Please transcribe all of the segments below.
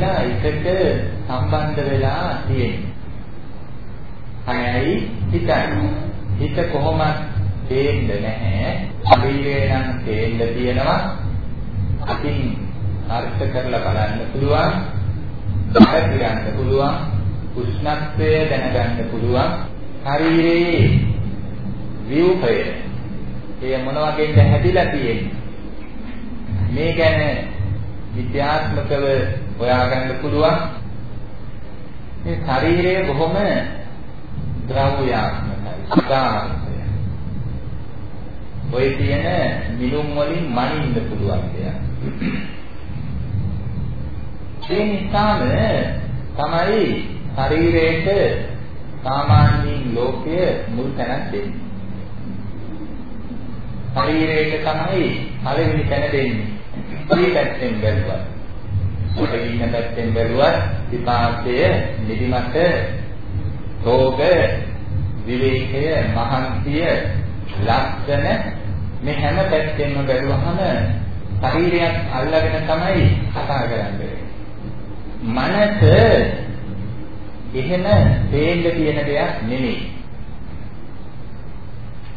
බැඳිලා එකට සම්බන්ධ වෙලා තියෙන්නේ. අයයි හිතයි. හිත කොහොමද තේින්න නැහැ. ශරීරය නම් තේින්න තියෙනවා. අතින් අර්ථ කරලා බලන්න පුළුවන්. බල කියන්න පුළුවන්. උෂ්ණත්වය දැනගන්න පුළුවන්. ශරීරයේ විවුපය එය මොන වගේද හැදිලා තියෙන්නේ මේ ගැන විද්‍යාත්මකව හොයාගන්න පුළුවන් මේ ශරීරය බොහොම ද්‍රව්‍යාත්මකයි සාධාරණයි ඔය තියෙන මිනුම් වලින් මනින්න පුළුවන් දෙයක් ඒ නිසාම තමයි ශරීරයට සාමාන්‍යයෙන් ලෝකයේ මුල් තැනක් දෙන්නේ ශරීරයට තමයි පළවෙනි තැන දෙන්නේ. මේ පැත්තෙන් බැලුවත්. උඩින් පැත්තෙන් බැලුවත් විපාකය නිදිමත රෝග විවේකය මහන්සිය ලක්ෂණ මේ හැම පැත්තෙන්ම බැලුවහම ශරීරයක් අල්ලගෙන තමයි කතා කරන්නේ. මනස එහෙම තේන්න තියෙන දෙයක් නෙමෙයි.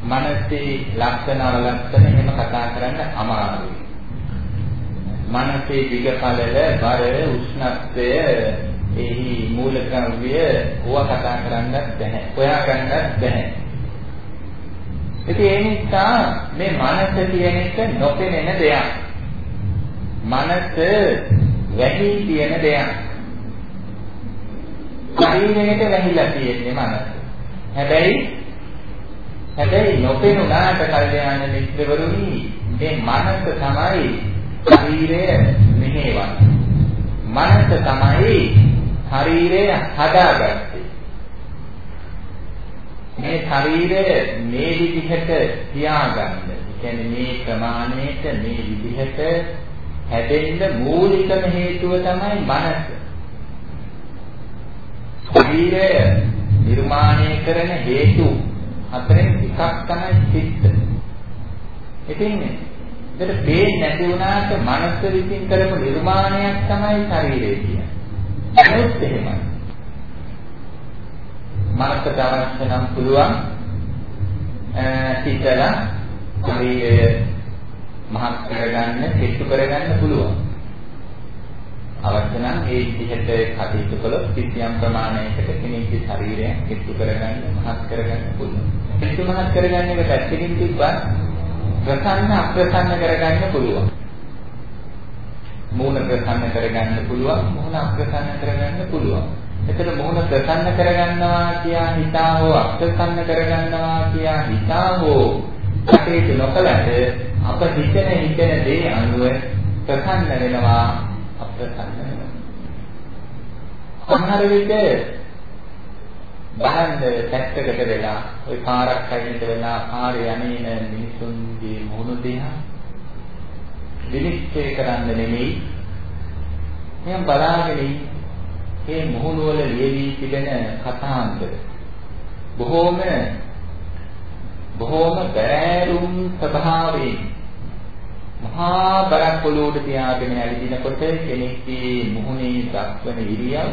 මනසේ ලක්ෂණ අවලක්ෂණ එහෙම කතා කරන්න අමාරුයි. මනසේ දිගපළල බර උෂ්ණත්වය එහි මූලද්‍රව්‍ය ඕවා කතා කරන්නත් බැහැ. හොයා ගන්නත් බැහැ. ඉතින් ඒ නිසා මේ මනස කියන එක නොපෙනෙන දෙයක්. මනස වැහි තියෙන දෙයක්. ශරීරයට වැහිලා තියෙන්නේ මනස. හැබැයි හැබැයි නොපෙනුනාට කල්යාණ මිත්‍රවරුනි මේ මනස තමයි ශරීරය මෙහෙවන්නේ. මනස තමයි ශරීරය හදාගත්තේ. මේ ශරීරය මේ විදිහට තියාගන්න. කියන්නේ මේ ප්‍රමාණයට මේ විදිහට හැදෙන්න මූලිකම හේතුව තමයි මනස. ශරීරය නිර්මාණය කරන හේතු හතරෙන් එකක් තමයි චිත්ත. ඉතින් ඒකට පේන්නේ නැති වුණාට මනස විසින් කරපු නිර්මාණයක් තමයි ශරීරය කියන්නේ. ඒත් එහෙමයි. මනසට අවශ්‍ය නම් පුළුවන් හිතලා ශරීරය මහත් කරගන්න, කෙට්ටු කරගන්න පුළුවන්. අවශ්‍ය නම් ඒ විදිහට කටයුතු කළොත් කිසියම් ප්‍රමාණයකට කෙනෙකුගේ ශරීරය කෙට්ටු කරගන්න, මහත් කරගන්න පුළුවන්. කෙට්ටු මහත් කරගන්න එක පැත්තකින් තිබ්බත් ප්‍රසන්න අප්‍රසන්න කරගන්න පුළුවන්. මූණ ප්‍රසන්න කරගන්න පුළුවන්, මූණ අප්‍රසන්න කරගන්න පුළුවන්. එතන මූණ ප්‍රසන්න කරගන්නවා කියා හිතා හෝ අප්‍රසන්න කරගන්නවා කියා හිතා හෝ කටයුතු නොකලට අප හිතන හිතන දේ අනුව ප්‍රසන්න වෙනවා අප්‍රසන්න වෙනවා. සමහර විට බලන්න පැත්තකට වෙලා ওই පාරක් අයිනට වෙලා පාරේ යන්නේ මිනිසුන්ගේ මුහුණු දිහා විනිශ්චය කරන්න නෙමෙයි. මම බලාගෙන මේ මුහුණු වල ලියවි තිබෙන කතාන්තර බොහෝම බොහෝම බෑරුම් ස්වභාවයෙන් මහා බරක් පොළොවට තියාගෙන ඇවිදිනකොට කෙනෙක්ගේ මුහුණේ දක්වන ඉරියව්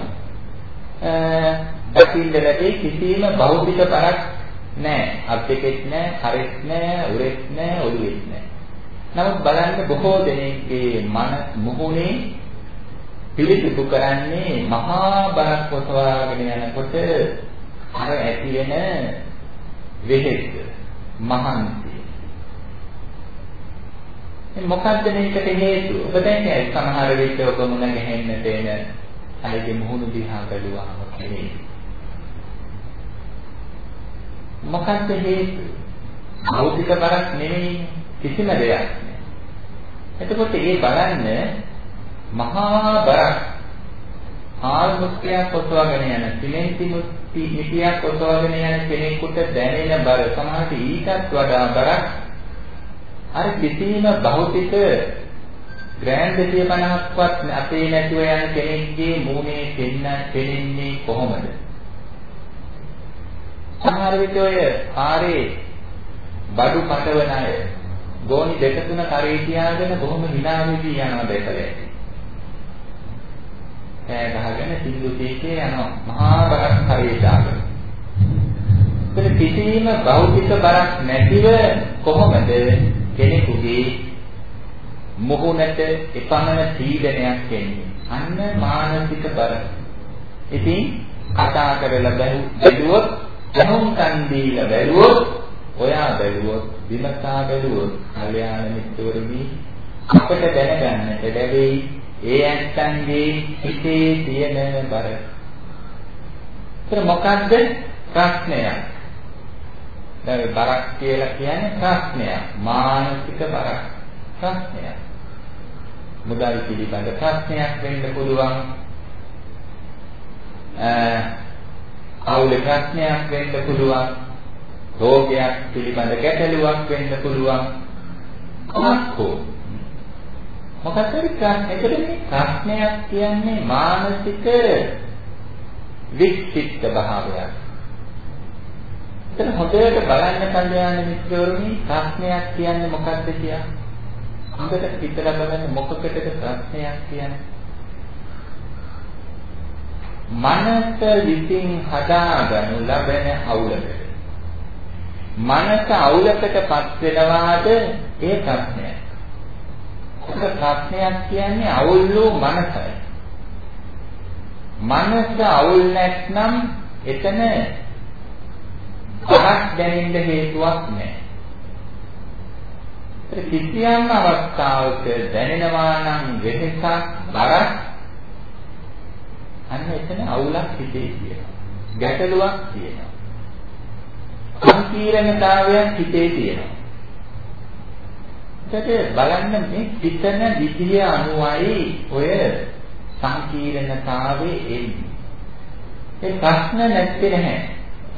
දකින්න ලැබේ කිසිම භෞතික බරක් නැහැ. අත්‍යකෙත් නැහැ, හරෙත් නැහැ, උරෙත් නැහැ, ඔළුවෙත් නැහැ. නමුත් බලන්න බොහෝ දෙනෙක්ගේ මන මුහුණේ පිළිතුරු කරන්නේ මහා බරක් ඔසවාගෙන යනකොට අර ඇති වෙන වෙහෙස මහන්සිය මොකද්ද මේකට හේතුව? ඔබ දැන්නේ සමහර විට ඔබ මුණ ගැහෙන්නට එන අයගේ මුහුණු දිහා බැලුවාම නෙමෙයි. මොකද්ද හේතුව? භෞතික බරක් නෙමෙයි. කිසිම දෙයක් නැහැ. එතකොට ඒ බලන්න මහා බරක් ආල් මුත්‍යක් ඔසවගෙන යන සිමෙන්ති මිටියක් ඔසවගෙන යන කෙනෙකුට දැනෙන බර සමහරට ඊටත් වඩා බරක් අර කිසිම භෞතික ග්‍රෑන්ඩ් 250ක්වත් අපේ නැතුව යන කෙනෙක්ගේ මූණේ පෙන්න පෙනෙන්නේ කොහොමද? සමහර විට ඔය පාරේ බඩු පටවන අය ගෝනි දෙක තුන කරේ තියාගෙන බොහොම hina වෙවි යනවා දැකලා ඇති. කෑ ගහගෙන සින්දු තීකේ යනවා මහා බරක් කරේ දාගෙන. ඒත් කිසිම භෞතික බරක් නැතිව කොහොමද කෙනෙකුගේ මුහුණට එපමණ පීඩනයක් එන්නේ. අන්න මානසික බර. ඉතින් කතා කරලා බැලුවොත් ජනුම් කන් දීලා බැලුවොත් ඔයා බැලුවොත් විමසා බැලුවොත් කල්යාණ මිත්‍රවරුනි අපට දැනගන්නට ලැබෙයි ඒ ඇත්තන්ගේ හිතේ තියෙන බර. ඒත් මොකද්ද ප්‍රශ්නයක්? දැන් බරක් කියලා කියන්නේ ප්‍රශ්නයක්. මානසික බරක්. ප්‍රශ්නයක්. මුදල් පිළිබඳ ප්‍රශ්නයක් වෙන්න පුළුවන්. අවුල ප්‍රශ්නයක් වෙන්න පුළුවන්. රෝගයක් පිළිබඳ ගැටලුවක් වෙන්න පුළුවන්. කොහොමද? මොකක්ද ප්‍රශ්න? එතකොට මේ ප්‍රශ්නයක් කියන්නේ මානසික වික්ෂිප්ත භාවයක්. එතන හොඳට බලන්න කල්යාණ මිත්‍රවරුනි ප්‍රශ්නයක් කියන්නේ මොකක්ද කියලා. හොඳට හිතලා බලන්න මොකකටද ප්‍රශ්නයක් කියන්නේ. මනස විසින් හදාගනු ලබන අවුලකට. මනස අවුලකටපත් වෙනවාද ඒ ප්‍රශ්නය. ඔක ප්‍රශ්නයක් කියන්නේ අවුල් වූ මනසයි. මනස අවුල් නැත්නම් එතන පහක් දැනෙන්න හේතුවක් නැහැ. කිසියම් අවස්ථාවක දැනෙනවා නම් වෙනසක් බරක් අන්න එතන අවුලක් හිතේ තියෙනවා. ගැටලුවක් තියෙනවා. සංකීර්ණතාවයක් හිතේ තියෙනවා. එතකොට බලන්න මේ පිටන විදිය අනුවයි ඔය සංකීර්ණතාවේ එන්නේ. ඒ ප්‍රශ්න නැත්තේ නැහැ.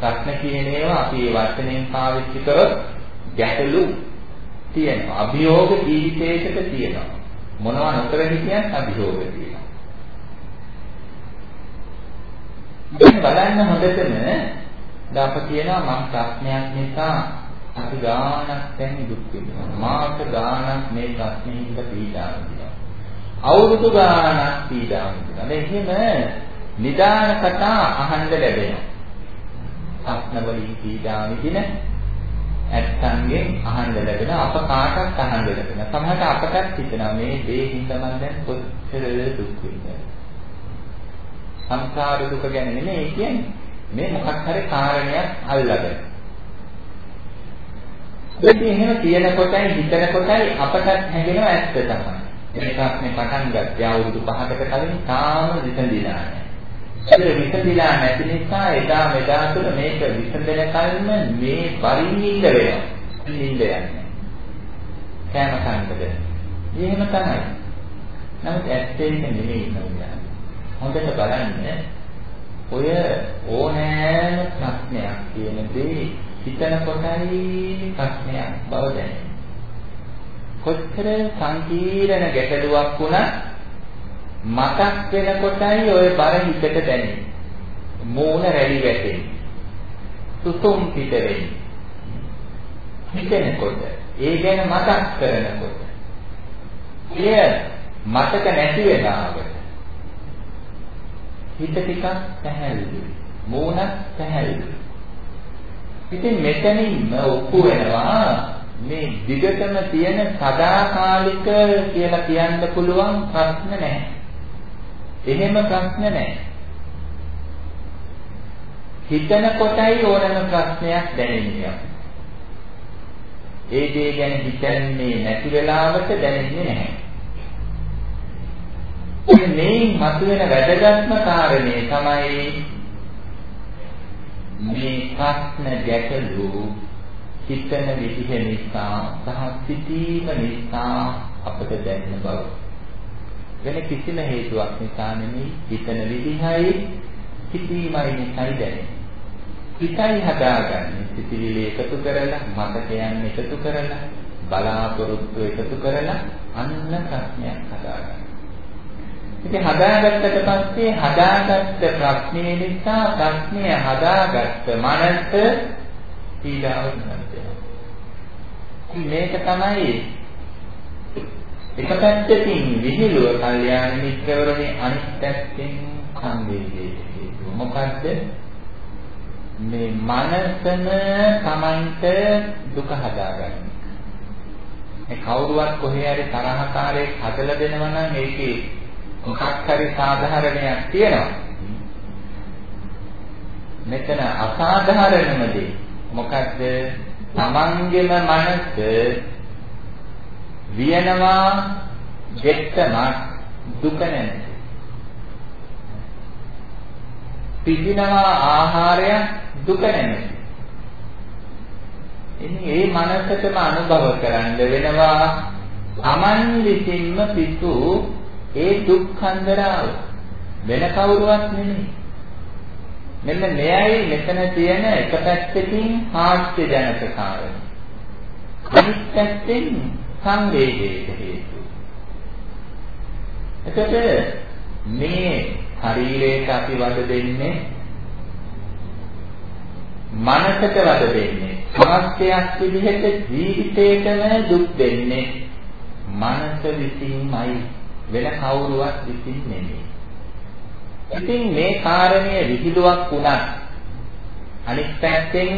ප්‍රශ්න කියන ඒවා අපි ඒ වචනෙන් පාවිච්චි කරොත් ගැටලු තියෙනවා. අභියෝග ජීවිතයකට තියෙනවා. මොනවා නොකර හිටියත් අභියෝග තියෙනවා. දැන් බලන්න හොඳටම දැන් අප කියනවා මම ප්‍රශ්නයක් නිසා අපි ගානක් දැන් දුක් වෙනවා. මාස ගානක් මේ ප්‍රශ්නේ හින්දා පීඩා විඳිනවා. අවුරුදු ගානක් පීඩා විඳිනවා. එහෙම නිදාන කතා අහන්න ලැබෙනවා. ප්‍රශ්න වලින් පීඩා විඳින ඇත්තන්ගෙන් අහන්න ලැබෙන අප කාටත් අහන්න ලැබෙන. සමහරට අපටත් හිතෙනවා මේ දේ හින්දා මම දැන් කොච්චර දුක් වෙන්නේ. සංසාර දුක ගැන නෙමෙයි කියන්නේ. මේ මොකක් හරි කාරණයක් අල්ලගෙන. ඉතින් එහෙම කියන කොටයි හිතන කොටයි අපටත් හැඟෙනවා ඇත්ත තමයි. මේකත් මේ පටන් ගත්තේ අවුරුදු 5කට කලින් තාම විසඳිලා නැහැ. ඒක විසඳිලා නැති නිසා එදා මෙදා තුළ මේක විසඳන කල්ම මේ වරින් ඉඳ වෙනවා. ඉඳ යන්නේ. කෑම කන්නද? එහෙම තමයි. නමුත් ඇත්තේ නෙමෙයි නෝනා. හොඳට බලන්න ඔය ඕනෑම ප්‍රශ්නයක් කියන දේ හිතන කොටයි ප්‍රශ්නයක් බව දැනෙනවා. කොච්චර සංකීර්ණ ගැටලුවක් වුණත් මතක් වෙනකොටයි ওই බර හිතට දැනෙන්නේ. මූණ රැලි වැටෙන්නේ. සුසුම් පිට වෙන්නේ. හිතෙනකොට, ඒ ගැන මතක් කරනකොට. එය මතක නැති වෙලාවට හිත ටිකක් පැහැදිලි. මූණ පැහැදිලි. ඉතින් මෙතනින්ම ඔප්පු වෙනවා මේ දිගටම තියෙන සදාකාලික කියලා කියන්න පුළුවන් ප්‍රශ්න නැහැ. එහෙම ප්‍රශ්න නැහැ. හිතන කොටයි ඕනම ප්‍රශ්නයක් දැනෙන්නේ. ඒ දේ ගැන හිතන්නේ නැති වෙලාවට දැනෙන්නේ නැහැ. මේ මතුවෙන වැදගත්ම කාරණේ තමයි මේ ප්‍රශ්න ගැටලු හිතන විදිහ නිසා සහ සිටීම නිසා අපට දැනෙන බව. වෙන කිසිම හේතුවක් නිසා නෙමෙයි හිතන විදිහයි සිටීමයි නිසායි දැනෙන්නේ. හිතයි හදාගන්නේ සිතිවිලි එකතු කරලා මතකයන් එකතු කරලා බලාපොරොත්තු එකතු කරලා අන්න ප්‍රශ්නයක් හදාගන්න. ඉතින් හදාගත්තට පස්සේ හදාගත්ත ප්‍රශ්නේ නිසා ප්‍රශ්නය හදාගත්ත මනස පීඩාවට නැතෙනවා. මේක තමයි එක පැත්තකින් විහිළුව කල්යාණ මිත්‍රවරුනි අනිත් පැත්තෙන් සංවේගයේ හේතුව. මොකද්ද? මේ මනසම Tamanට දුක හදාගන්න. මේ කවුරුවත් කොහේ හරි තරහකාරයෙක් හදලා දෙනවා නම් ඒකේ මොකක් හරි සාධාරණයක් තියෙනවා. මෙතන අසාධාරණම දේ මොකද්ද? තමන්ගේම මනස වියනවා දෙත්තමක් දුක නැති. පිළිනවා ආහාරය දුක නැති. ඉතින් ඒ මනසටම අනුභව කරන්න වෙනවා Taman විසින්ම පිටු ඒ දුක්ඛන්දරාව වෙන කවුරුවත් නෙමෙයි. මෙන්න මෙයයි මෙතන තියෙන එක පැත්තකින් හාස්‍ය ජනක කාරණා. අනිත් පැත්තෙන් සංවේගයක හේතු. එතකොට මේ ශරීරයට අපි වද දෙන්නේ මනසට වද දෙන්නේ සමස්තයක් විදිහට ජීවිතේටම දුක් දෙන්නේ මනස විසින්මයි වෙන කවුරුවත් විසින් නෙමෙයි. ඉතින් මේ කාරණය විහිළුවක් වුණත් අනිත් පැත්තෙන්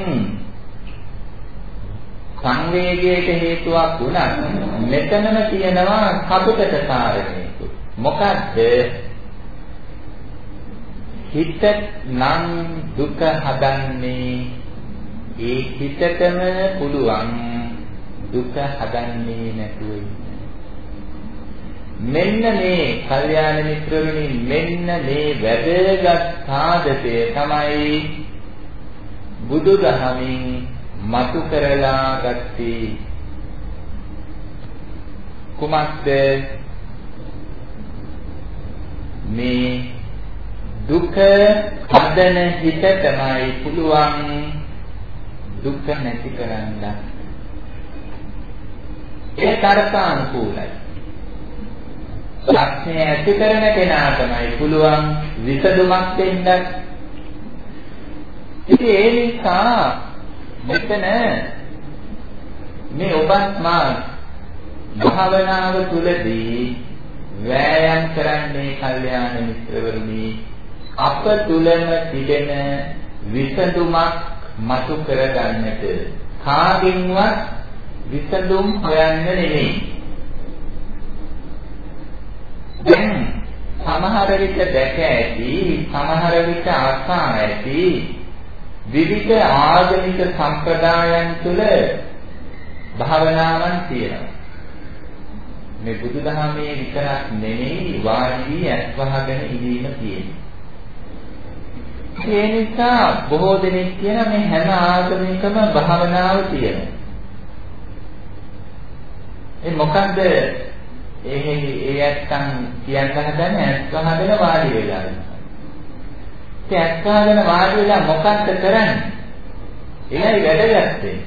සංවේගයට හේතුවක් වුණත් මෙතනම තියෙනවා කපුටට කාරණේක. මොකද්ද? හිත නම් දුක හදන්නේ ඒ හිතටම පුළුවන් දුක හදන්නේ නැතුව මෙන්න මේ කල්යාණ මිත්‍රවරුනි මෙන්න මේ වැදගත් සාධකය තමයි බුදුදහමින් මතු කරලා ගත්තේ. කුමක්ද? මේ දුක හදන හිත තමයි පුළුවන් දුක නැති කරන්න. ඒ තරකානුකූලයි. ප්‍රශ්නය ඇති කරන කෙනා තමයි පුළුවන් විසඳුමක් දෙන්න. ඉතින් ඒ නිසා මෙතන මේ ඔබත් මා භාවනාව තුලදී වෑයම් කරන්නේ කල්යාණ මිත්‍රවරුනි අප තුලම තිබෙන විසඳුමක් මතු කරගන්නට කාගෙන්වත් විසඳුම් හොයන්න නෙමෙයි දැන් සමහර විට දැක ඇති සමහර විට අසා ඇති විවිධ ආගමික සම්ප්‍රදායන් තුළ භාවනාවන් තියෙනවා. මේ බුදුදහමේ විතරක් නෙමෙයි වාඩි ඇස්වහගෙන ඉඳීම තියෙන්නේ. ඒ නිසා බොහෝ දෙනෙක් කියන මේ හැම ආගමිකම භාවනාව තියෙනවා. ඒ මොකද්ද ඒ ඒ ඇත්තන් කියන්න හදන්නේ ඇස් වහගෙන වාඩි වෙලා ඉන්නවා. ඒ ඇස් වහගෙන වාඩි වෙලා මොකක්ද කරන්නේ? ඒයි වැඩගත්තේ.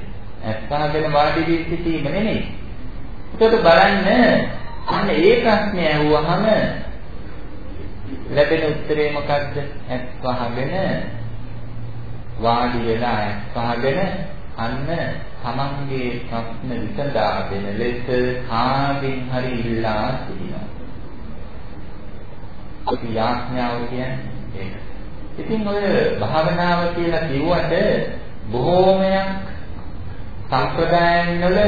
ඇස් වහගෙන වාඩි වී සිටීම නෙමෙයි. ඒකට බලන්න අන්න ඒ ප්‍රශ්නේ අහුවහම ලැබෙන උත්තරේ මොකක්ද? ඇස් වහගෙන වාඩි වෙලා ඇස් වහගෙන අන්න තමන්ගේ ප්‍රශ්න විසඳා දෙන ලෙස කාගෙන් හරි ඉල්ලා සිටිනවා. අපි යාඥාව කියන්නේ ඒක. ඉතින් ඔය භාවනාව කියලා කිව්වට බොහෝමයක් සම්ප්‍රදායන් වල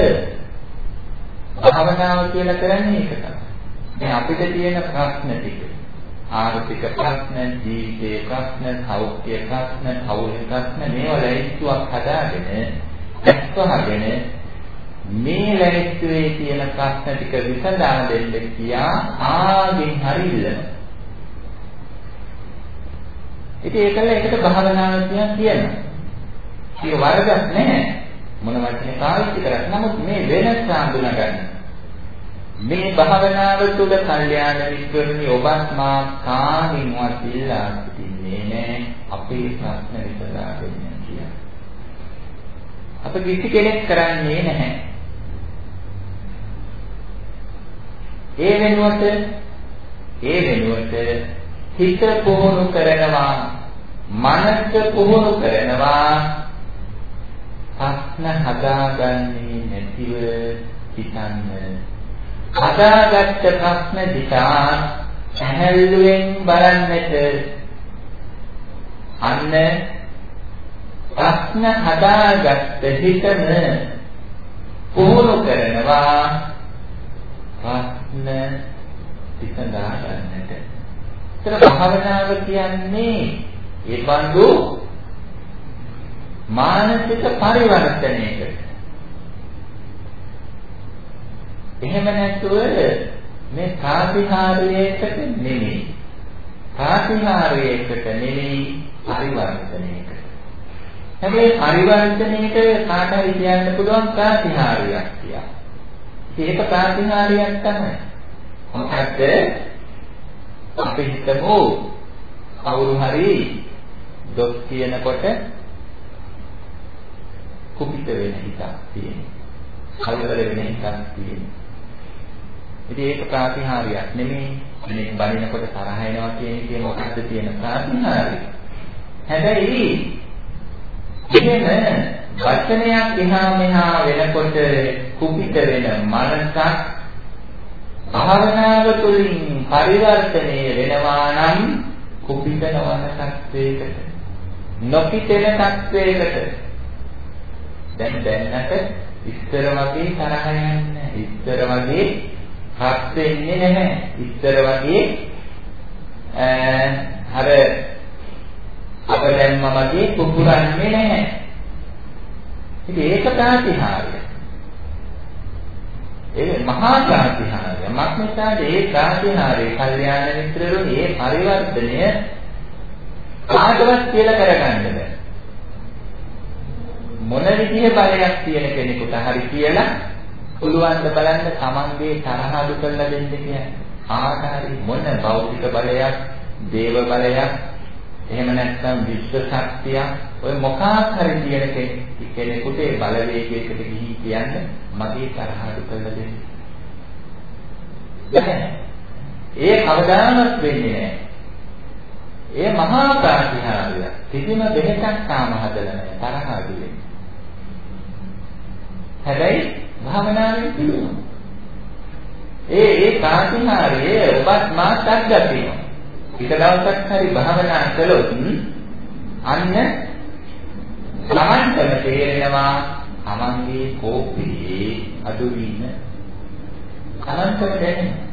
භාවනාව කියලා කරන්නේ ඒක තමයි. මේ අපිට තියෙන ප්‍රශ්න ටික. ආර්ථික ප්‍රශ්න, ජීවිතේ ප්‍රශ්න, සෞඛ්‍ය ප්‍රශ්න, පෞද්ගලික ප්‍රශ්න මේවල ඉස්තුවක් හදාගෙන දැක්වහගෙන මේ ලැබෙන්නේ තියෙන ප්‍රශ්න ටික විසඳා දෙන්න කියා ආගෙන් හරි ඉල්ලනවා. ඉතින් ඒකල ඒකට භාවනාව කියන කියනවා. ඒක වරදක් නැහැ. මොන වචනේ පාවිච්චි කරත් නමුත් මේ වෙනස හඳුනගන්න. මේ භාවනාව තුළ කල්යාණ මිත්‍රණි ඔබත් මා කාමින්වත් ඉල්ලා සිටින්නේ නැහැ අපේ ප්‍රශ්න විසඳා දෙන්න කියලා. අප කිසි කෙනෙක් කරන්නේ නැහැ. ඒ වෙනුවට ඒ වෙනුවට හිත පුහුණු කරනවා මනස පුහුණු කරනවා ප්‍රශ්න හදාගන්නේ නැතිව හිතන්න හදාගත්ත ප්‍රශ්න දිහා සැහැල්ලුවෙන් බලන්නට අන්න ප්‍රශ්න හදාගත්ත හිතම පුහුණු කරනවා ප්‍රශ්න විසඳා ගන්නට. ඒතර භාවනාව කියන්නේ ඒ බඳු මානසික පරිවර්තනයකට. එහෙම නැතුව මේ ප්‍රාතිහාර්යයකට නෙමෙයි. ප්‍රාතිහාර්යයකට නෙමෙයි පරිවර්තනයකට. හැබැයි පරිවර්තනයේට කාට හරි කියන්න පුළුවන් ප්‍රාතිහාර්යයක් කියලා. ඒක ප්‍රාතිහාර්යයක් තමයි. මොකද අපි හිතමු කවුරු හරි දොස් කියනකොට කුපිත වෙන හිතක් තියෙනවා. කලබල වෙන හිතක් තියෙනවා. ඉතින් ඒක ප්‍රාතිහාර්යයක් නෙමෙයි. මේ බලිනකොට තරහ එනවා කියන එකේ මොකද්ද තියෙන ප්‍රාතිහාර්යය? හැබැයි එහෙම වචනයක් එහා මෙහා වෙනකොට කුපිත වෙන මනසක් භාවනාව තුළින් පරිවර්තනය වෙනවා නම් කුපිත නොවන තත්වයකට නොපිතෙන තත්වයකට. දැන් දැන්නට ඉස්තර වගේ තරහ යන්නේ ඉස්තර වගේ හත් වෙන්නේ නැහැ. ඉස්තර වගේ අර අප දැම්ම වගේ කුකුරන්නේ නැහැ. ඉතින් ඒක ප්‍රාතිහාර්ය ඒ මහා ප්‍රාතිහාර්ය මක්නිසාද ඒ ප්‍රාතිහාර්ය කල්යාණ මිත්‍රරුනි ඒ පරිවර්තනය කාටවත් කියලා කරගන්න බෑ මොන විදිහේ බලයක් තියෙන කෙනෙකුට හරි කියලා පුළුවන් ද බලන්න තමන්ගේ තරහ අඩු කරලා දෙන්න කියන්නේ ආකාරي මොන භෞතික බලයක් දේව බලයක් එහෙම නැත්නම් විශ්ව ශක්තිය ඔය මොකක් හරි කියන කෙනෙකුට ඒ බලවේගයකට ගිහින් කියන්න මගේ තරහ අඩු කරලා දෙන්න. ඒ කවදාවත් වෙන්නේ නැහැ. ඒ මහා ප්‍රාතිහාර්ය කිසිම දෙයක්ක් තාම හදලා නැහැ තරහ අඩු වෙන්නේ. හැබැයි භාවනාවෙන් පිළිගන්න. ඒ ඒ ප්‍රාතිහාර්යය ඔබත් මාත් අත්දැකීම. එක දවසක් හරි භාවනා කළොත් අන්න ළමන්ටම තේරෙනවා තමන්ගේ කෝපයේ අඩුවීම තමන්ටම දැනෙනවා.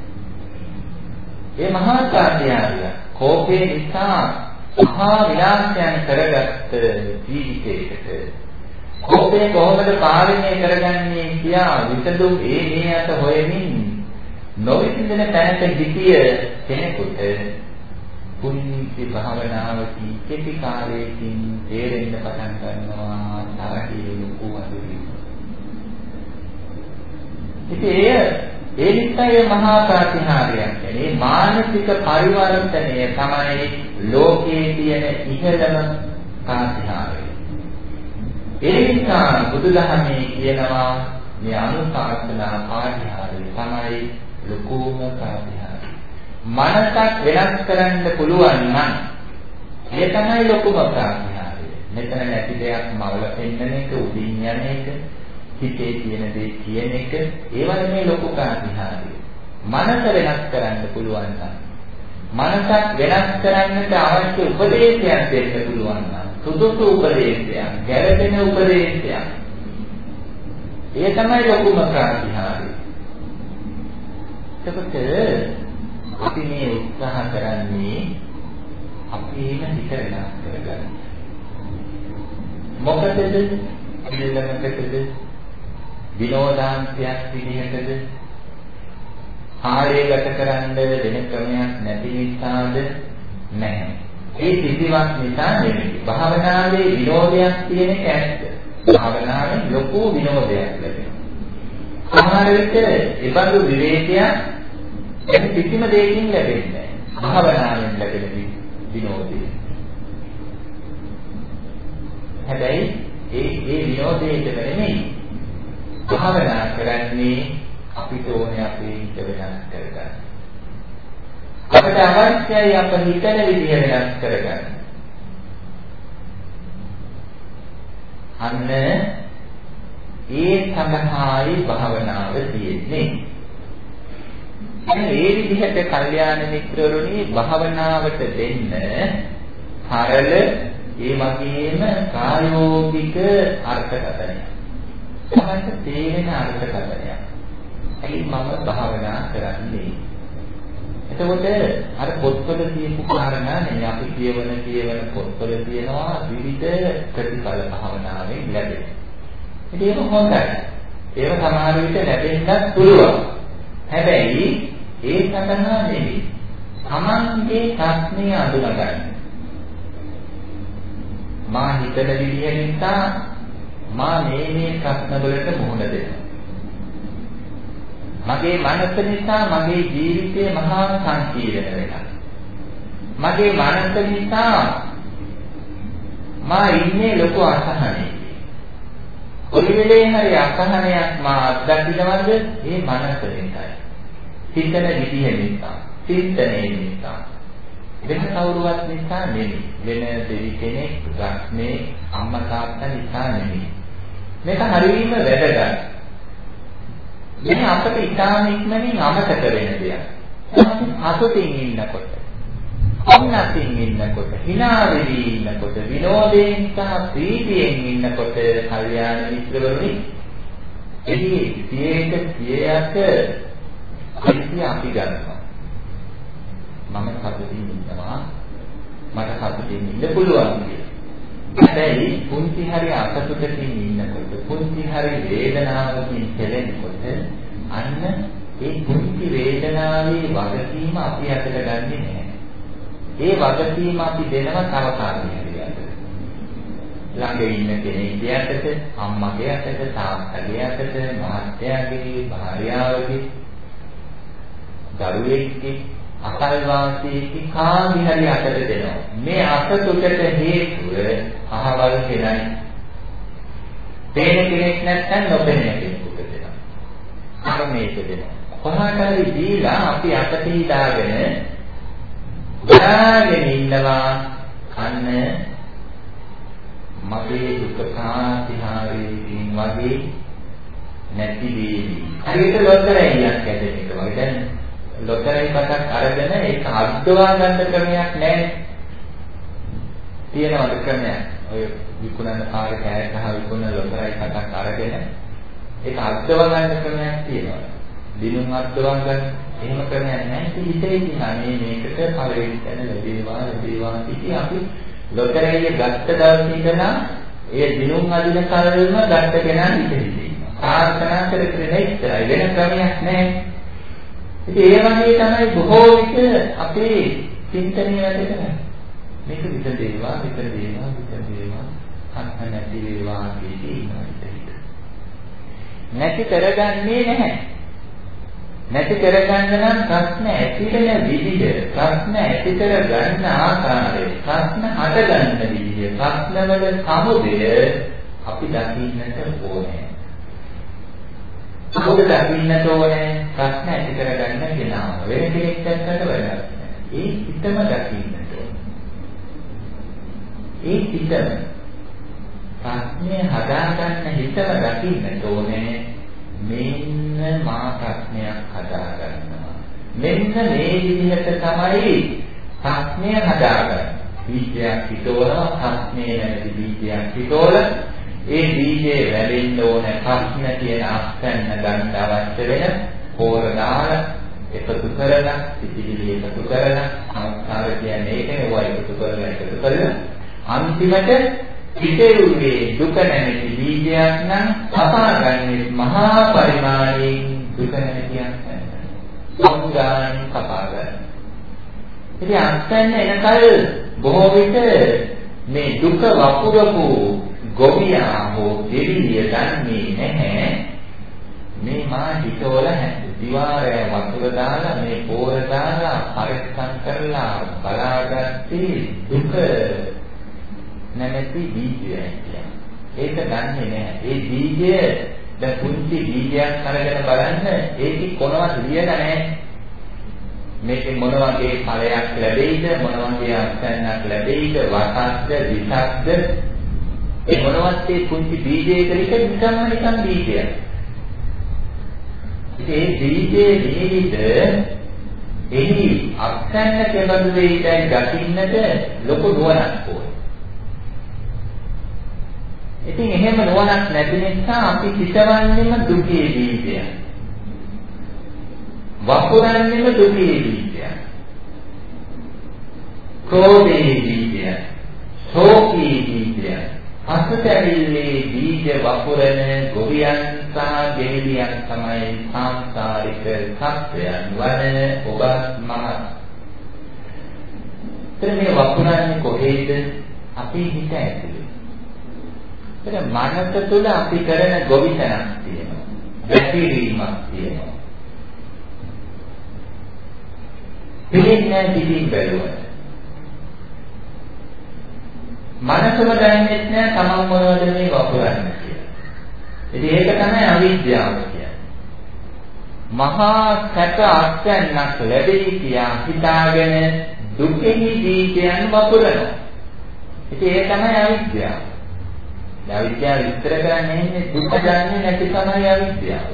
ඒ මහා කාර්යය කෝපේ නිසා මහා විනාශයන් කරගත්ත ජීවිතයකට කෝපය කොහොමද පාලනය කරගන්නේ කියා විසඳුම් ඒ මේ අත හොයමින් නොවිසඳන තැනට හිතිය කෙනෙකුට පුංචි භාවනාවකින් කෙටි කාලයකින් තේරෙන්න පටන් ගන්නවා තරහේ ලොකු අඳුරි. ඉතින් එය ඒ නිසා ඒ මහා ප්‍රතිහාරයක් කියන්නේ මානසික පරිවර්තනය තමයි ලෝකයේ තියෙන ඉහළම ප්‍රතිහාරය. ඒ නිසා බුදුදහමේ කියනවා මේ අනුශාසනා පාඨහාරය තමයි ලකෝම ප්‍රතිහාරය. මනසක් වෙනස් කරන්න පුළුවන් නම් ඒ තමයි ලොකුම ප්‍රාතිහාර්යය. මෙතන නැති දෙයක් මවල පෙන්නන එක, උඩින් යන එක, හිතේ තියෙන දේ කියන එක, ඒවල මේ ලොකු ප්‍රාතිහාර්යය. මනස වෙනස් කරන්න පුළුවන් නම් මනසක් වෙනස් කරන්නට අවශ්‍ය උපදේශයක් දෙන්න පුළුවන් නම් සුදුසු උපදේශයක්, ගැළපෙන උපදේශයක්. ඒ තමයි ලොකුම ප්‍රාතිහාර්යය. එතකොට අපි මේ උත්සාහ කරන්නේ අපේම හිත වෙනස් කරගන්න. මොකටද? පිළිලමකටද? විනෝදාංශයක් විදිහටද? කාලය ගත කරන්න වෙන ක්‍රමයක් නැති නිසාද? නැහැ. ඒ කිසිවක් නිසා නෙමෙයි. භාවනාවේ විනෝදයක් තියෙන එක ඇත්ත. භාවනාවෙන් ලොකු විනෝදයක් ලැබෙනවා. සමහර විට ඒ බඳු විවේකයක් එන කිසිම දෙයකින් ලැබෙන්නේ නැහැ. භාවනාවෙන් ලැබෙන විනෝදය. හැබැයි ඒ ඒ විනෝදයට නෙමෙයි භාවනා කරන්නේ අපිට ඕනේ අපේ හිත වෙනස් කරගන්න. අපිට අවශ්‍යයි අප හිතන විදිහ වෙනස් කරගන්න. අන්න ඒ සඳහායි භාවනාව තියෙන්නේ. ඒ විදිහට කල්යාණ මිත්‍රවරුනි භාවනාවට දෙන්න සරල ඒ වගේම ප්‍රායෝගික අර්ථකථනයක්. තමයි තේරෙන අර්ථකථනයක්. ඇයි මම භාවනා කරන්නේ? එතකොට අර පොත්වල තියෙපු කාරණා නේ අපි කියවන කියවන පොත්වල තියෙනවා විවිධ ප්‍රතිඵල භාවනාවෙන් ලැබෙන. ඉතින් ඒක හොඳයි. ඒක සමහර විට ලැබෙන්නත් පුළුවන්. හැබැයි ඒ සඳහා නෙවෙයි. Tamange ප්‍රශ්නේ අඳුනගන්න. මා හිතන විදිහ නිසා මා මේ මේ ප්‍රශ්න වලට මුහුණ දෙනවා. මගේ මනස නිසා මගේ ජීවිතය මහා සංකීර්ණ වෙනවා. මගේ මනස නිසා මා ඉන්නේ ලොකු අසහනයක. කොයි වෙලේ හරි අසහනයක් මා අත්දකින්නවද? ඒ මනස නිසායි. හිතන විදිහ නිසා, චින්තනයේ නිසා. වෙන කවුරුවත් නිසා නෙමෙයි. වෙන දෙවි කෙනෙක්, රත්නේ, අම්මා තාත්තා නිසා නෙමෙයි. මේක හරියම වැදගත්. මේ අපට ඉතාම ඉක්මනින් අමතක වෙන දෙයක්. අසුතින් ඉන්නකොට, ඔන්නතින් ඉන්නකොට, hina වෙවි ඉන්නකොට, විනෝදයෙන් සහ ප්‍රීතියෙන් ඉන්නකොට කල්යාණ මිත්‍රවරුනි එහි 100ක 100ක අයිතිය අපි ගන්නවා. මම සතුටින් ඉන්නවා. මට සතුටින් ඉන්න පුළුවන් කියලා. හැබැයි පුංචි හරි අසතුටකින් ඉන්නකොට පුංචි හරි වේදනාවකින් පෙළෙනකොට අන්න ඒ පුංචි වේදනාවේ වගකීම අපි අතට ගන්නෙ නැහැ. ඒ වගකීම අපි දෙනවා තව කාරණයක්. ළඟ ඉන්න කෙනෙක්ගේ අතට, අම්මගේ අතට, තාත්තගේ අතට, මහත්තයාගේ, භාර්යාවගේ දරුවෙක්ගේ අසල්වාසීකි කාගේ හරි අතට දෙනවා. මේ අසතුටට හේතුව අහවල් කෙනයි. පේන කෙනෙක් නැත්නම් නොපෙනෙන කෙනෙකුට දෙනවා. කර්මයට දෙනවා. කොහාට හරි දීලා අපි අතට දාගෙන බලාගෙන ඉන්නවා අන්න මගේ දුක කාතිහාරයෙන් වගේ නැති වේවි. හරියට ලොතරැයියක් ඇදෙන එක වගේ දැන් ලොතරැයි පතක් අරගෙන ඒක අද්දවා ගන්න ක්‍රමයක් නැහැ. තියෙනවද ක්‍රමයක්? ඔය විකුණන කාර්ය කෑය කහ විකුණන ලොතරැයි පතක් අරගෙන ඒක අද්දවා ගන්න ක්‍රමයක් තියෙනවා. දිනුම් අද්දවා ගන්න එහෙම ක්‍රමයක් නැහැ. ඒක හිතේ තියෙනවා. මේ මේකට පළවෙනි තැන ලැබේවා ලැබේවා ඉතින් අපි ලොතරැයි ගත්ත දවසේ ඉඳලා ඒ දිනුම් අදින කල්ම ගත්ත කෙනා හිතේ ප්‍රාර්ථනා කර කර නැත්තරයි වෙන ක්‍රමයක් නැහැ. ඉතින් ඒ වගේ තමයි බොහෝ විට අපේ චින්තනය වැඩ මේක විතර දේවා විතර දේවා විතර දේවා අත්හ නැති වේවා කියලා ඉන්නවා නැති කරගන්නේ නැහැ. නැති කරගන්න නම් ප්‍රශ්න ඇතිවෙන විදිහ, ප්‍රශ්න ඇති කරගන්න ආකාරය, ප්‍රශ්න හටගන්න විදිහ, ප්‍රශ්නවල සමුදය අපි දකින්නට ඕනේ. කවුද දකින්නට ඕනේ ප්‍රශ්න ඇති කරගන්න කෙනාම වෙන කෙනෙක් දැක්කට වැඩක් ඒ හිතම දකින්නට ඕනේ. ඒ හිතම ප්‍රශ්නේ හදාගන්න හිතම දකින්නට ඕනේ. මෙන්න මා ප්‍රශ්නයක් හදාගන්නවා. මෙන්න මේ විදිහට තමයි ප්‍රශ්නය හදාගන්නේ. බීජයක් හිතවනවා ප්‍රශ්නේ නැති බීජයක් හිතවලා ඒ බීජේ වැවෙන්න ඕන ප්‍රශ්න කියන අස්තන්න ගන්න අවශ්‍ය වෙන හෝර දාලා එකතු කරලා සිතිවිලි එකතු කරලා සංස්කාර කියන්නේ ඒකනේ වයි එකතු කරලා එකතු කරලා අන්තිමට පිටේරුවේ දුක නැමැති බීජයක් නම් කපාගන්නේ මහා පරිමාණයෙන් දුක නැමැතියක් සංගාන කපා ගන්න. ඉතින් අස්තන්න එනකල් බොහෝ විට මේ දුක වපුරපු ගොවියා හෝ දෙවිය දන්නේ නැහැ මේ මා හිතවල දිවාරය වතුර දාලා මේ පෝර දාලා පරිස්සම් කරලා බලාගත්තේ දුක නැමැති බීජයයි කියන්නේ. ඒක දන්නේ නැහැ. ඒ බීජය දැන් පුංචි බීජයක් අරගෙන බලන්න ඒකේ කොනවත් ලියලා නැහැ. මේකේ මොන වගේ ඵලයක් ලැබෙයිද මොන වගේ අත්දැකීමක් ලැබෙයිද වසක්ද විසක්ද ඒ මොනවත් ඒ කුංචි බීජයක නිකම්ම නිකම් බීජයක්. ඒ බීජයේ නිහිත එහි අත්දැන්න කෙබඳු දෙයකයි දකින්නට ලොකු නුවණක් ඕන. ඉතින් එහෙම නුවණක් නැති නිසා අපි හිතවන්නේම දුකේ බීජයක්. වපුරන්නේම දුකේ බීජයක්. ක්‍රෝධේ බීජයක්. ශෝකී බීජයක්. පසුතැවිල්ලේ බීජ වපුරන ගොවියන් සහ ගෙවිලියන් තමයි සංසාරික සත්‍යයන් වන ඔබත් මමත්. මේ වපුරන්නේ කොහේද? අපේ හිත ඇතුලේ. ඒක මනස තුළ අපි කරන ගොවිතැනක් තියෙනවා. වැටීමක් තියෙනවා. පිළිගන්නේ පිළිග බැලුවා. මනසම දන්නේ නැහැ තමන් මොනවද මේ වපුරන්නේ කියලා. ඉතින් ඒක තමයි අවිද්‍යාව කියන්නේ. මහා සැප අත්යන්ක් ලැබෙයි කියා හිතාගෙන දුකෙහි දීකයන් වපුරනවා. ඉතින් ඒ තමයි අවිද්‍යාව. අවිද්‍යාව විස්තර කරන්නේ ඉන්නේ දුක දන්නේ නැති තමයි අවිද්‍යාව.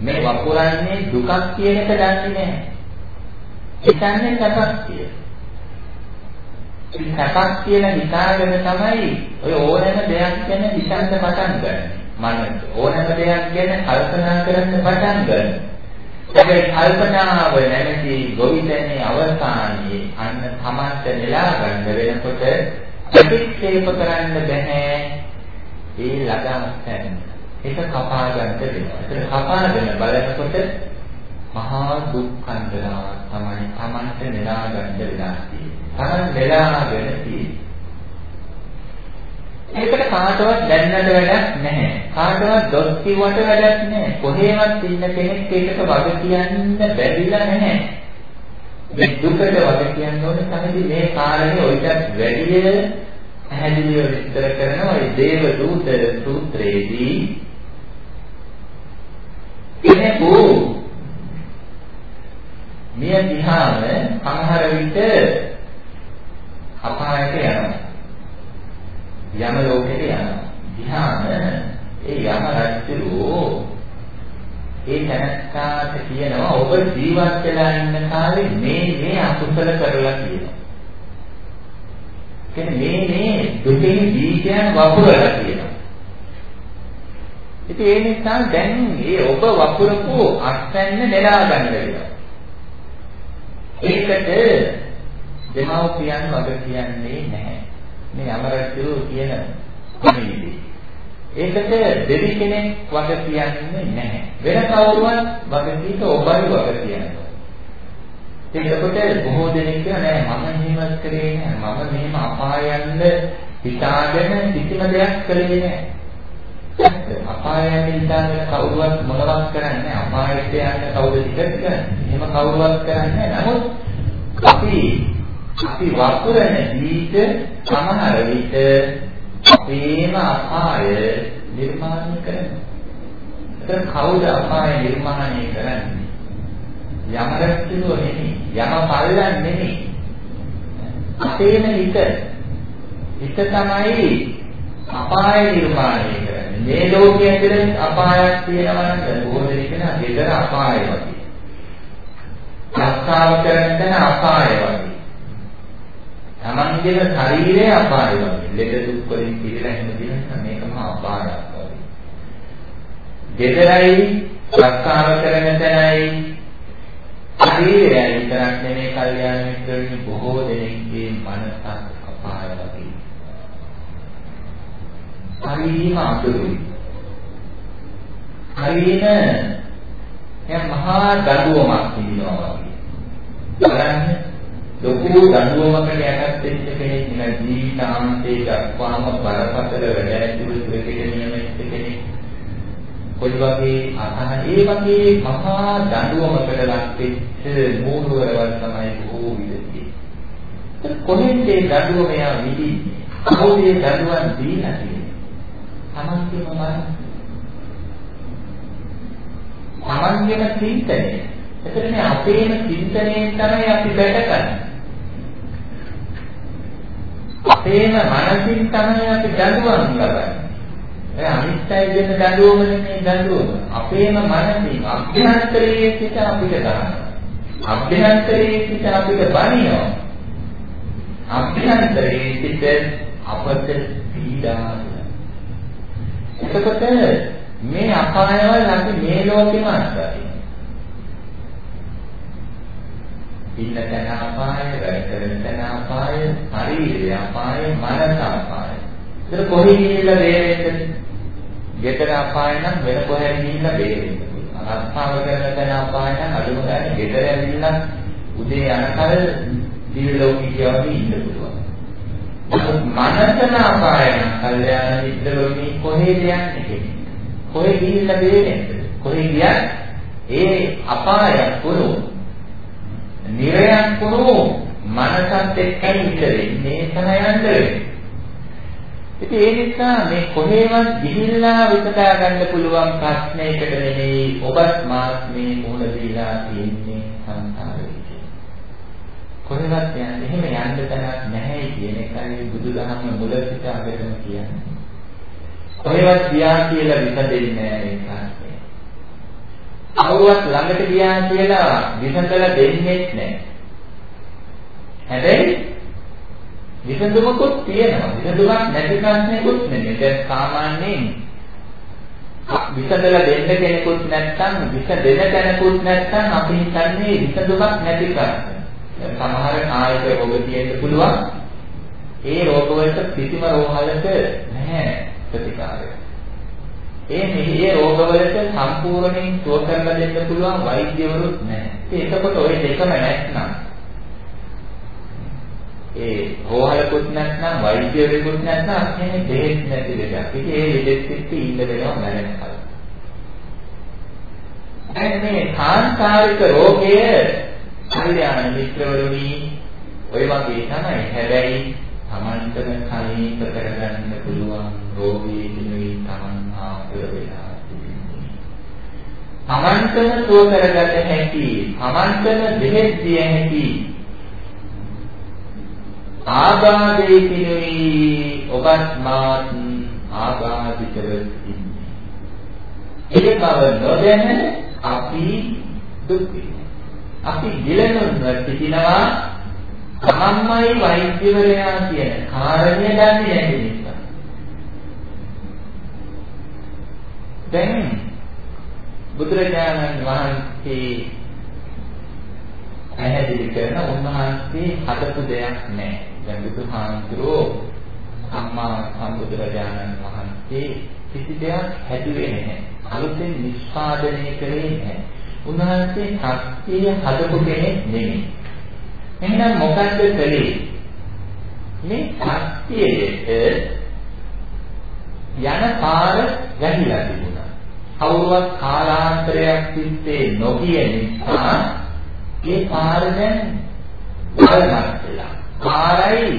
මේ වපුරන්නේ දුකක් කියන එක දන්නේ නැහැ. හිතන්නේ සැපක් කියලා. සැපක් කියලා හිතාගෙන තමයි ඔය ඕනෑම දෙයක් ගැන හිතන්න පටන් ගන්න. මනස ඕනෑම දෙයක් ගැන කල්පනා කරන්න පටන් ගන්න. හැබැයි කල්පනාව නැමැති ගොවිතැනේ අවසානයේ අන්න තමන්ට නෙලා ගන්න වෙනකොට ප්‍රතික්ෂේප කරන්න බෑ ඒ ළඟම ඒක කපා ගන්න වෙනවා. ඒක කපාගෙන බලනකොට මහා දුක් කන්දරා තමයි තමන්ට නෙලා ගන්න වෙලා තියෙන්නේ. තමන් නෙලාගෙන තියෙන්නේ. ඒකට කාටවත් දැන්නට වැඩක් නැහැ. කාටවත් දොස් කිව්වට වැඩක් නැහැ. කොහේවත් ඉන්න කෙනෙක් ඒකට වග කියන්න බැරිලා නැහැ. මේ දුකට වග කියන්න ඕනේ තමයි මේ කාරණේ ඔයිටත් වැඩිය පැහැදිලිව විස්තර කරනවා මේ දේව දූත සූත්‍රයේදී කෙනෙකු මිය ගියාම සමහර විට අපායට යනවා. යම ලෝකෙට යනවා. ගියාම ඒ යම රජුරෝ ඒ තනත්තාට කියනවා ඔබ ජීවත් වෙලා ඉන්න කාලේ මේ මේ අකුසල කරලා කියනවා. කියන්නේ මේ මේ දුකේ බීජයන් වපුරලා කියනවා. ඉතින් ඒ නිසා දැන් මේ ඔබ වපුරපු අත්යන්න නෙලා ගන්න වෙනවා. ඒකට දෙමව්පියන් වග කියන්නේ නැහැ. මේ අමරජු කියන කමීදී. ඒකට දෙවි කෙනෙක් වග කියන්නේ නැහැ. වෙන කවුරුවත් වග කීක ඔබයි වග කියනවා. එතකොට බොහෝ දෙනෙක් කියනවා නෑ මම එහෙම කරේ නෑ මම මෙහෙම අපායන්න හිතාගෙන කිසිම දෙයක් කළේ නෑ. අපායන්න හිතාගෙන කවුරුවත් මොනවත් කරන්නේ නෑ. අපායට යන්න කවුද ටිකට් කරන්නේ? එහෙම කවුරුවත් කරන්නේ නෑ. නමුත් අපි අපි වපුරන දීක සමහර විට අපේම අපාය නිර්මාණය කරනවා. එතන කවුද අපාය නිර්මාණය කරන්නේ? යමරක්තුව නෙමෙයි, යම පල්ලන් නෙමෙයි. අපේම හිත. හිත තමයි අපාය නිර්මාණය කරන්නේ. මේ ලෝකයේ ඇතුළේ අපායක් තියෙනවා නම් බොහෝ දෙනෙක් කියන ගෙදර අපාය වගේ. රස්සාව කරන තැන අපාය වගේ. තමන්ගේම ශරීරය අපාය වගේ. ලෙඩ දුක් වලින් පිරලා එහෙම දිනන මේකම අපායක් වගේ. ගෙදරයි රස්සාව කරන තැනයි ශරීරය විතරක් නෙමෙයි කල්යාණ මිත්‍රයන් බොහෝ දෙනෙක්ගේ මනසක් අපාය වගේ. හරිම අතුරුයි. හරිම දැන් මහා දඬුවමක් තිබෙනවා වගේ. බලන්න ලොකු දඬුවමකට යටත් වෙච්ච කෙනෙක් නිකන් ජීවිතාන්තයේ දක්වාම බරපතල වැඩ ඇතුළු සුරකිට නියමිත කෙනෙක්. කොයි වගේ අසහන ඒ වගේ මහා දඬුවමකට ලක් වෙච්ච මූලවරවල් තමයි බොහෝ විදදී. කොහෙන්ද ඒ දඬුවම යා විදින්නේ? කවුද ඒ දඬුවම් දීලා තියෙන්නේ? තමන්ගේම මනස. තමන්ගේම චින්තනය. එතන මේ අපේම චින්තනයෙන් තමයි අපි බැටගන්නේ. අපේම මනසින් තමයි අපි දඬුවම් ලබන්නේ. ඒ අනිත්‍යය දෙන දඬුවම නෙමෙයි දඬුවම. අපේම මනසින් අභ්‍යන්තරයේ සිට අපිට ගන්නවා. අභ්‍යන්තරයේ සිට අපිට බනිනවා. අභ්‍යන්තරයේ සිට අපට පීඩා එතකොට මේ අපායවල අපි මේ ලෝකෙම අත්දකිනවා. ඉන්න තැන අපාය, වැඩ කරන තැන අපාය, ශරීරය අපාය, මනස අපාය. ඒක කොහේ ගිහිල්ලා බේරෙන්නද? ගෙදර අපාය නම් වෙන කොහෙද ගිහිල්ලා බේරෙන්න පුළුවන්. අත්පාව කරන තැන අපාය නම් අඩුම ගානේ ගෙදර ඇවිල්ලා උදේ යනකල් දිව්‍ය ලෝකෙ වගේ ඉන්න පුළුවන්. මනසන අපාය නම් කල්යාණ මිත්‍රවරුනි කොහෙද යන්නේ? කොහේ ගිහිල්ලා බේරෙන්නද? කොහේ ගියත් ඒ අපායක් වුණොත් නිරයක් වුණොත් මනසත් එක්කයි ඉඳෙන්නේ මේ තමයි යන්නේ. ඉතින් ඒ නිසා මේ කොහේවත් ගිහිල්ලා විසඳා ගන්න පුළුවන් ප්‍රශ්නයකට නෙමෙයි ඔබත් මාත් මේ මුහුණ දීලා තියෙන්නේ සංසාරේ. කොහෙවත් යන්නේ එහෙම යන්න තැනක් නැහැ කියන එකයි බුදුදහම මුල සිට අගටම කියන්නේ. කොහෙවත් ගියා කියලා විසඳෙන්නේ නැහැ ඒ ප්‍රශ්නේ. කවුරුත් ළඟට ගියා කියලා විසඳලා දෙන්නේ නැහැ. හැබැයි විසඳුමකුත් තියෙනවා. විසඳුමක් නැති ප්‍රශ්නයකුත් නෙමෙයි. දැන් සාමාන්‍යයෙන් විසඳලා දෙන්න කෙනෙකුත් නැත්නම් විසඳෙන තැනකුත් නැත්නම් අපි හිතන්නේ විසඳුමක් නැති ප්‍රශ්න. සමහර කායික රෝග තියෙන්න පුළුවන්. ඒ රෝග වලට කිසිම රෝහලක නැහැ ප්‍රතිකාරය. ඒ මේ රෝග වලට සම්පූර්ණයෙන් සුව කරලා දෙන්න පුළුවන් වෛද්‍යවරුත් නැහැ. ඒකකොට ওই දෙකම නැත්නම් ඒ රෝහලකුත් නැත්නම් වෛද්‍යවරුකුත් නැත්නම් කියන්නේ දෙහෙත් නැති දෙයක්. ඉතින් ඒ ලෙඩෙත් එක්ක ඉන්න වෙනවා මැරෙනකල්. දැන් මේ කාන්තාරික රෝගය කල්යාණ මිත්‍රවරුනි ඔය වගේ තමයි. හැබැයි Tamanටම කලින් කරගන්න පුළුවන් රෝගී කිනුයි Taman ආපර වෙලා තිබෙන්නේ. Tamanටම සුව කරගත හැකි, Tamanටම දෙහෙත් දිය හැකි. ආබාධේ කිනුයි ඔබත් මාත් ආබාධිතව ඉන්නේ. ඒ බව නොදැන අපි දුක් අපි ගිලනුන්ව සිටිනවා තමන්මයි වෛද්‍යවරයා කියන කාරණය දන්නේ නැති නිසා. දැන් බුදුරජාණන් වහන්සේ පැහැදිලි කරන උන්වහන්සේ හදපු දෙයක් නැහැ. දැන් බුදුහාමුදුරෝ සම්මා සම්බුදුරජාණන් වහන්සේ කිසි දෙයක් හැදුවේ නැහැ. අලුතෙන් නිෂ්පාදනය කළේ නැහැ. උන්වහන්සේ ශක්තිය හදපු කෙනෙක් නෙමෙයි. එහෙනම් මොකද්ද කළේ? මේ ශක්තියට යන පාර ගැහිලා තිබුණා. කවුරුවත් කාලාන්තරයක් තිස්සේ නොගිය නිසා ඒ පාර දැන් බලවත් වෙලා. පාරයි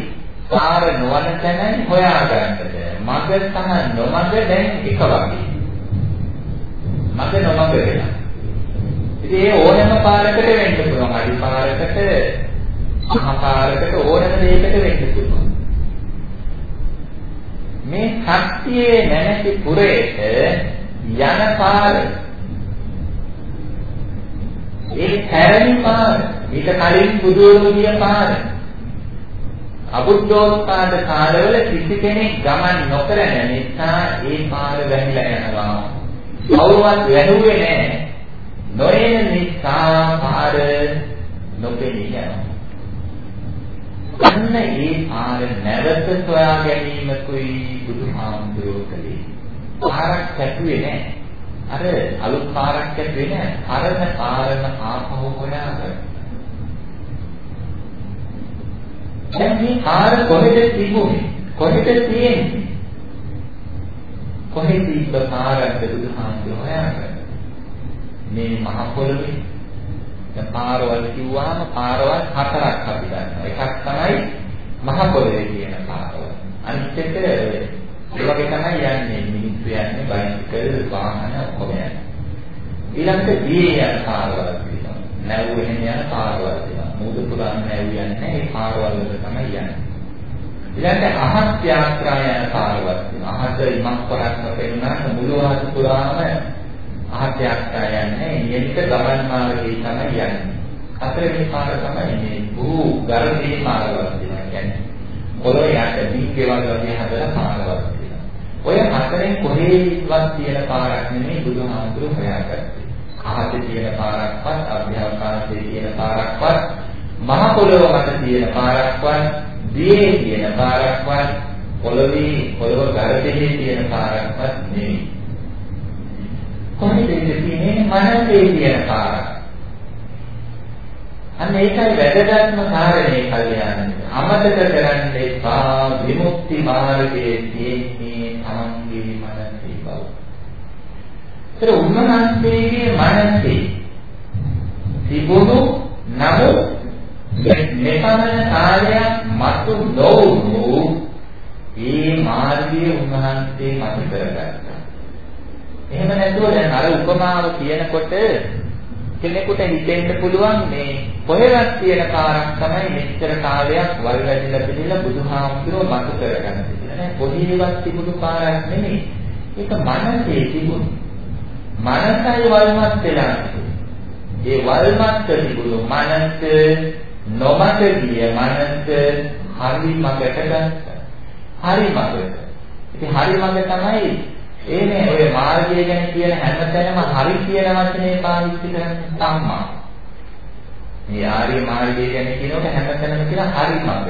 පාර නොවන තැනයි හොයාගන්නද. මග සහ නොමග දැන් එක වගේ. මග නොමග වෙලා. ඉතින් ඒ ඕනෑම පාරකට වෙන්න පුළුවන්. අඩි පාරකට, මහා පාරකට ඕනෑම දෙයකට වෙන්න පුළුවන්. මේ ශක්තියේ නැමැති පුරේට යන පාර ඒ පැරණි පාර ඊට කලින් බුදුවරු ගිය පාර අබුද්ධෝත්පාද කාලවල කිසි කෙනෙක් ගමන් නොකරන නිසා ඒ පාර වැහිලා යනවා. කවුරුවත් වැහුවේ නැහැ. නොයන නිසා පාර නොපෙනී යනවා. අන්න ඒ පාර නැවත සොයා ගැනීමකුයි බුදුහාමුදුරුවෝ කළේ. පාරක් කැපුවේ නැහැ. අර අලුත් පාරක් කැපුවේ නැහැ. අරන පාරම ආපහු හොයාගන්න. දැන් මේ පාර කොහෙද තිබුණේ? කොහෙද තියෙන්නේ? කොහෙද තිබ්බ පාරක්ද බුදුහාමුදුරුවෝ හොයාගන්නේ? මේ මහ පොළොවේ දැන් පාරවල් කිව්වහම පාරවල් හතරක් අපි ගන්නවා. එකක් තමයි මහ පොළොවේ කියන පාරවල්. අනිත් එක ඒ වගේ තමයි යන්නේ මිනිස්සු යන්නේ බයිසිකල් වාහන ඔක්කොම යන්නේ. ඊළඟට දියේ යන පාරවල් තියෙනවා. නැව් වෙන යන පාරවල් තියෙනවා. මූද පුරාණ නැව් යන්නේ ඒ පාරවල් වල තමයි යන්නේ. ඊළඟට අහස් යාත්‍රා යන පාරවල් තියෙනවා. අහස ඉමක් පරක්ම පෙන්නාට මුළු අහස පුරාම අහස් යාත්‍රා යන්නේ නියමිත ගමන් මාර්ගයේ තමයි යන්නේ. හතරවෙනි පාර තමයි මේ භූ ගර්භී පාරවල් තියෙනවා. කියන්නේ පොළොව යට දීකේවල් වගේ හදලා පාරවල් තියෙනවා. ඔය හතරෙන් කොහේවත් තියෙන පාරක් නෙමෙයි බුදුහාමුදුරුවෝ හොයාගත්තේ. අහසේ තියෙන පාරක්වත් අභ්‍යවකාශයේ තියෙන පාරක්වත් මහ පොළොව මත තියෙන පාරක්වත් දියේ තියෙන පාරක්වත් පොළොවේ පොළොව ගර්භයේ තියෙන පාරක්වත් නෙවෙයි. කොහේද තියෙන්නේ මනසේ තියෙන පාරක්. අන්න ඒකයි වැදගත්ම කාරණේ කල්යාණය. අමතක කරන්න එපා විමුක්ති මාර්ගයේ තියෙන්නේ තමන්ගේ මනසේ බව. ඒතර උන්වහන්සේගේ මනසේ තිබුණු නමුත් මෙපමණ කාලයක් මතු නොවුණු ඒ මාර්ගයේ උන්වහන්සේ මත කරගත්තා. එහෙම නැතුව දැන් අර උපමාව කියනකොට කෙනෙකුට හිතෙන්න පුළුවන් මේ කොහෙවත් තියෙන කාරක් තමයි මෙච්චර කාලයක් වල් වැඩිලා පිළිලා බුදුහාමුදුරුවෝ මතු කරගන්න කියලා නෑ. කොහේවත් තිබුණු කාරක් නෙමෙයි. ඒක මනසේ තිබුණු. මනසයි වල්මත් වෙලා ඒ වල්මත් තිබුණු මනස නොමත ගිය මනස හරි මගට ගත්තා. හරි මගට ඉතින් හරි මග තමයි ඒනේ ඔය මාර්ගය ගැන කියන හැමතැනම හරි කියන වචනේ පාවිච්චි කරන්නේ සම්මා. මේ ආර්ය මාර්ගය ගැන කියනකොට හැමතැනම කියන හරි මඟ.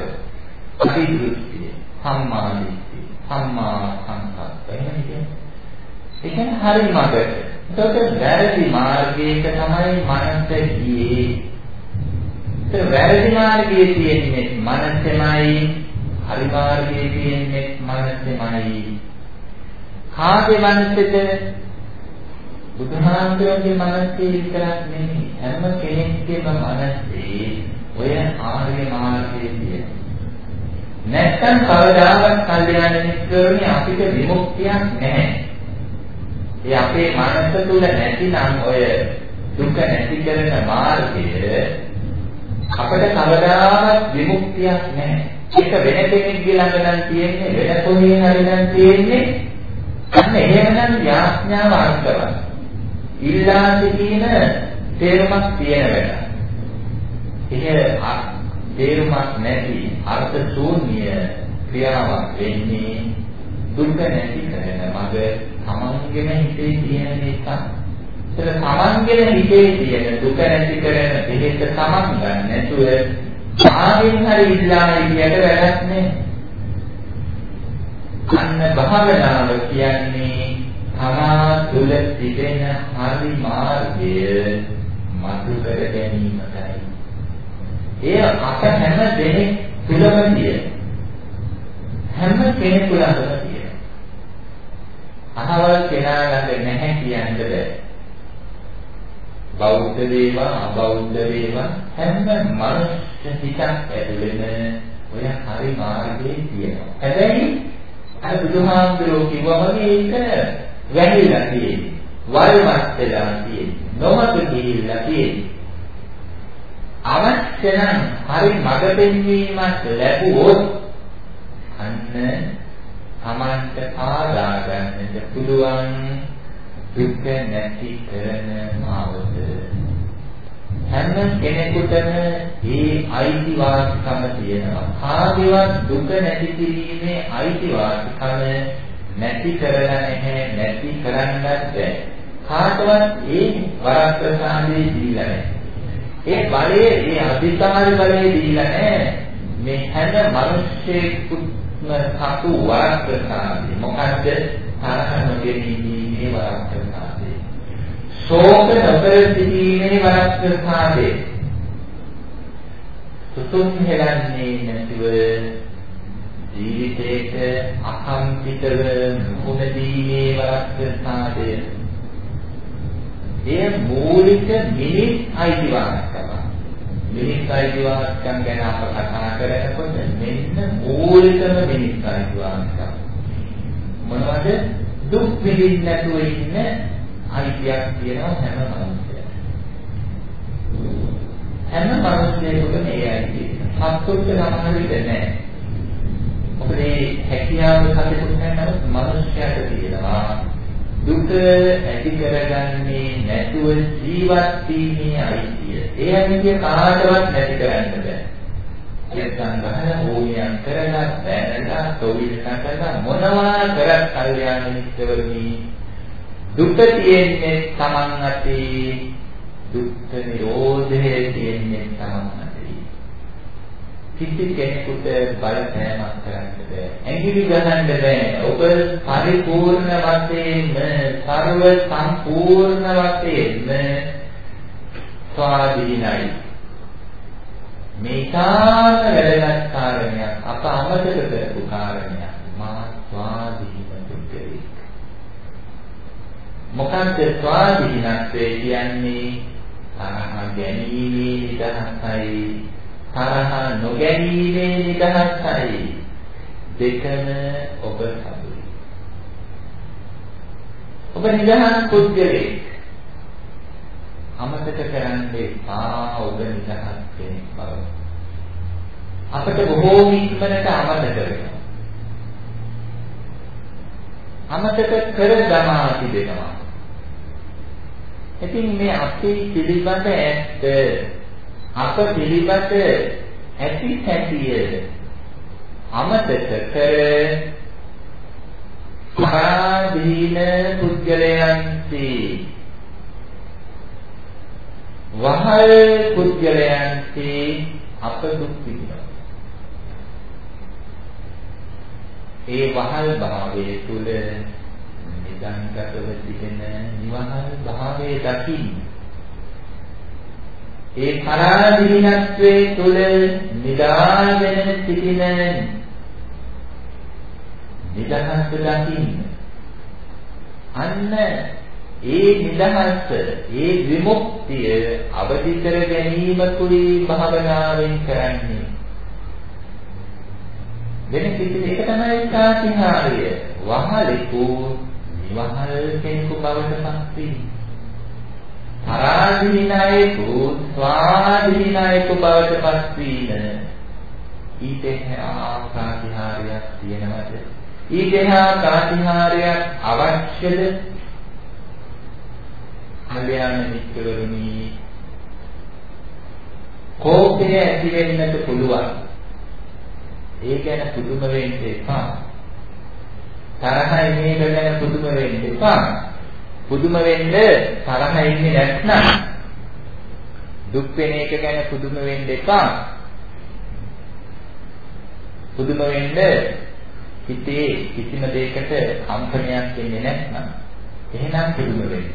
හරි දෘෂ්ටිය, සම්මා දිට්ඨිය, සම්මා සංකප්ප. එහෙම කියන්නේ. ඒ කියන්නේ හරි මඟ. ඒකට වැරදි මාර්ගයක තමයි මනස ගියේ. ඒ වැරදි මාර්ගයේ තියෙන්නේ මනසෙමයි, හරි මාර්ගයේ තියෙන්නේ මනසෙමයි. කාගේ මනසෙද බුදුහාමුදුරන්ගේ මනසේ විතරක් නෙමෙයි හැම කෙනෙක්ගේම මනසේ ඔය ආර්ය මාර්ගයේ තියෙන. නැත්තම් කවදාවත් කල්යාණ මිත්‍රෝනි අපිට විමුක්තියක් නැහැ. ඒ අපේ මනස තුල නැතිනම් ඔය දුක නැති කරන මාර්ගය අපිට කවදාවත් විමුක්තියක් නැහැ. ඒක වෙන කෙනෙක්ගේ ළඟ නම් තියෙන්නේ වෙන කොහේ හරි නම් තියෙන්නේ අන්න එහෙමනම් යාඥාව අර්ථවත්. ඉල්ලා සිටින තේරුමක් තියෙන වෙන. ඒක තේරුමක් නැති අර්ථ ශූන්‍ය ක්‍රියාවක් වෙන්නේ දුක නැති කරන මග තමන්ගෙම හිතේ තියෙන නිසා. ඒක තමන්ගෙම හිතේ තියෙන දුක නැති කරන දෙහෙත තමන් ගන්න නැතුව ආගෙන් හරි ඉල්ලා ඉදියට වැඩක් නැහැ. අන්න භාවනාව කියන්නේ තමා තුළ තිබෙන හරි මාර්ගය මතු කර ගැනීමයි. එය අප හැම දෙනෙක් තුළම තියෙන. හැම කෙනෙකු ළඟම තියෙන. අහවල් කෙනා ළඟ නැහැ කියන්න බෑ. බෞද්ධ වේවා අබෞද්ධ වේවා හැම මනුෂ්‍ය හිතක් ඇතුළෙම ඔය හරි මාර්ගයේ තියෙනවා. හැබැයි අර බුදුහාමුදුරුවෝ කිව්වා වගේ ඒක වැහිලා තියෙන්නේ. වල්මත් වෙලා තියෙන්නේ. නොමත ගිහිල්ලා තියෙන්නේ. අවශ්‍ය නම් හරි මඟ පෙන්වීමක් ලැබුවොත් අන්න තමන්ට ආදා ගන්නට පුළුවන් දුක නැති කරන මාවත හැම කෙනෙකුටම මේ අයිතිවාසිකම තියෙනවා. කාගේවත් දුක නැති කිරීමේ අයිතිවාසිකම නැති කරලා නැහැ, නැති කරන්නත් බැහැ. කාටවත් ඒ වරප්‍රසාදේ දීලා නැහැ. ඒ බලයේ, ඒ අධිකාරි බලයේ දීලා නැහැ. මේ හැම මිනිස්සෙකුත්ම සතු වරප්‍රසාදේ. මොකද්ද? තරහම ගෙනීමේ වරප්‍රසාදේ. ශෝක නොකර සිටීමේ වරක් ප්‍රසාදේ සුතුම් හෙලන්නේ නැතිව ජීවිතේට අකම්පිතව මුහුණ දීමේ වරක්ෂතාවය එය මූලික මිනිස් අයිතිවාසිකම මිනිස් අයිතිවාසිකම් ගැන අප කතා කරනකොට මෙන්න මූලිකම මිනිස් අයිතිවාසිකම්. මොනවද? දුක් විඳින්න නැතුව ඉන්න අයිතියක් තියෙනවා හැම මනුස්සයෙකුට හැම මනුස්සයෙකුටම මේ අයිතිය සත්තුන්ට සමහර විට නැහැ මොකද මේ හැකියාව කටයුතු කරනකොට මනුස්සයාට තියෙනවා දුක ඇති කරගන්නේ නැතුව ජීවත් වීමේ අයිතිය. ඒ අයිතිය කාටවත් නැති කරන්න බෑ. යත්තන් ගහලා ඕනියම් කරලා බැලලා තොවිල් කරලා මොනවා කරත් කල්යාණ මිත්‍රවරුනි දුක තියෙන්නේ Taman අතේ දුක්ඛ නිරෝධය තියෙන්නේ Taman කිසි කෙනෙකුට බලපෑමක් කරන්න බෑ. ඇඟිලි ගහන්න බෑ. ඔබ පරිපූර්ණ වශයෙන්ම ਸਰව සම්පූර්ණ වශයෙන්ම ස්වාධීනයි. මේකාන වැදගත් කාරණයක් අප අමතක කරපු කාරණයක්. මා ස්වාධීන පුද්ගලෙක්. මොකන්ද ස්වාධීනත්වය කියන්නේ? තරහ ගැනීමේ නිදහසයි තරහ නොගැනීමේ නිදහසයි දෙකම ඔබ සතුයි. ඔබ නිදහස් පුද්ගලෙක්. අමතක කරන්න එපා ඔබ නිදහස් කෙනෙක් බව. අපිට බොහෝ ඉක්මනට අමතක වෙනවා. අමතක කර දමා තිබෙනවා. ඉතින් මේ අපේ පිළිබඳ ඇත්ත අප පිළිබඳ ඇති සැටිය අමතක කර පරාදීන පුද්ගලයන්සේ වහල් පුද්ගලයන්සේ අප දුක් විඳිනවා. ඒ වහල් භාවයේ තුල නිදන්ගතව තිබෙන නිවහල් භාවයේ දකින්න. ඒ පරාදීනත්වයේ තුල නිදාගෙන සිටින නිදහස දකින්න. අන්න ඒ නිදහස ඒ විමුක්තිය අවදි කර ගැනීමකුයි භාවනාවෙන් කරන්නේ. වෙන කිසි එක තමයි කාතිහාරය වහලෙකු නිවහල් කෙනෙකු බවට පත් වීම පරාධිනායකු ස්වාධීනායකු බවට පත් වීම ඊට එහා ප්‍රාතිහාර්යයක් තියෙනවද? ඊට එහා ප්‍රාතිහාර්යයක් අවශ්‍යද? කල්යාණ මිත්‍රවරුනි කෝපය ඇති වෙන්නට පුළුවන්. ඒ ගැන පුදුම වෙන්න එපා. තරහයි මේක ගැන පුදුම වෙන්න එපා පුදුම වෙන්න තරහ ඉන්නේ නැත්නම් දුක් වෙන එක ගැන පුදුම වෙන්න එපා. පුදුම වෙන්න හිතේ කිසිම දෙයකට කම්පනයක් එන්නේ නැත්නම් එහෙනම් පුදුම වෙන්න.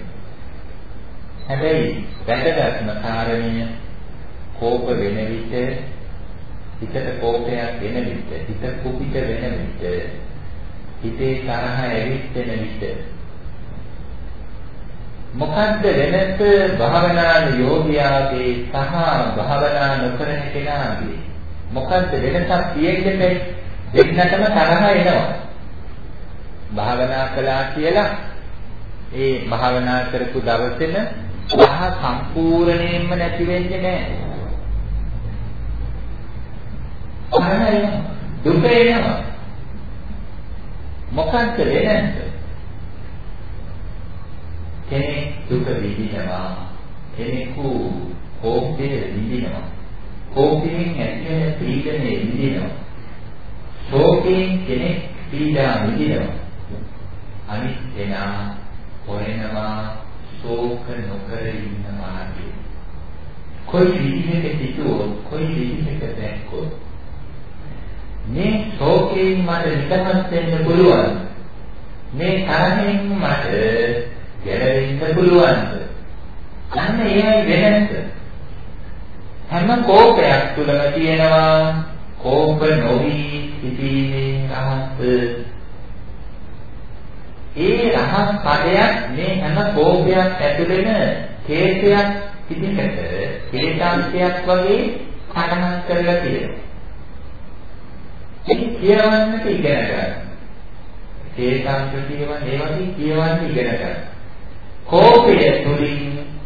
හැබැයි වැදගත්ම කාරණය කෝප වෙන විට හිතට කෝපයක් වෙන විට හිත කුපිත වෙන විට හිතේ තරහ ඇවිත් වෙන විට. මොකද්ද වෙනස භාවනා යෝගියාගේ සහ භාවනා නොකරන කෙනාගේ? මොකද්ද වෙනසක් තියෙන්නේ? දෙන්නටම තරහ එනවා. භාවනා කළා කියලා ඒ භාවනා කරපු දවසේම සහ සම්පූර්ණයෙන්ම නැති වෙන්නේ නැහැ. දුක එනවා. මොකක්ද වෙනස කෙනෙක් දුක විඳිනවා කෙනෙකු කෝපය විඳිනවා. කෝපයෙන් ඇති වෙන පීඩනය විඳිනවා. ශෝකයෙන් කෙනෙක් පීඩා විඳිනවා. අනිත් කෙනා හොයනවා ශෝක නොකර ඉන්න මාර්ගය. කොයි විදිහකට හිතුවොත් කොයි විදිහකට දැක්කොත් මේ ශෝකයෙන් මට නිදහස් වෙන්න පුළුවන් මේ තරහෙන් මට ගැලවෙන්න පුළුවන්ද? අන්න ඒයි වෙනස. හැම කෝපයක් තුළම තියෙනවා කෝප නොවි සිටීමේ රහස. ඒ රහස් පදයක් මේ හැම කෝපයක් ඇතුළෙම කේතයක් පිටිකට කේතාංශයක් වගේ සටහන් කරලා තියෙනවා. ඒක කියවන්නට ඉගෙන ගන්න. කේතාංශ කියවන්නේ ඒ වගේ කියවන්න ඉගෙන ගන්න. කෝපය තුලින්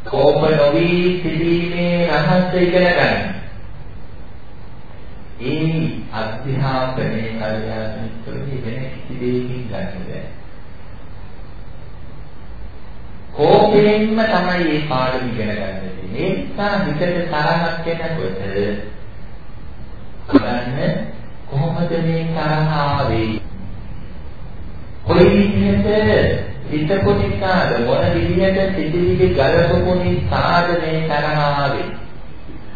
කෝප නොවි සිටීමේ රහස ඉගෙන ගන්න. ඒ අධ්‍යාපනයේ කල්යාණ මිත්‍රෙහි වෙන කිසි දෙයකින් ගන්න බැහැ. කෝපයෙන්ම තමයි මේ පාඩම ඉගෙන ගන්න තියෙන්නේ. ඒ නිසා හිතට තරහක් එනකොට කරන්න කොහොමද මේ තරහ ආවේ? කොයි විදිහට හිතපු නිසාද? මොන විදිහට සිතිවිලි ගලපපු නිසාද මේ තරහ ආවේ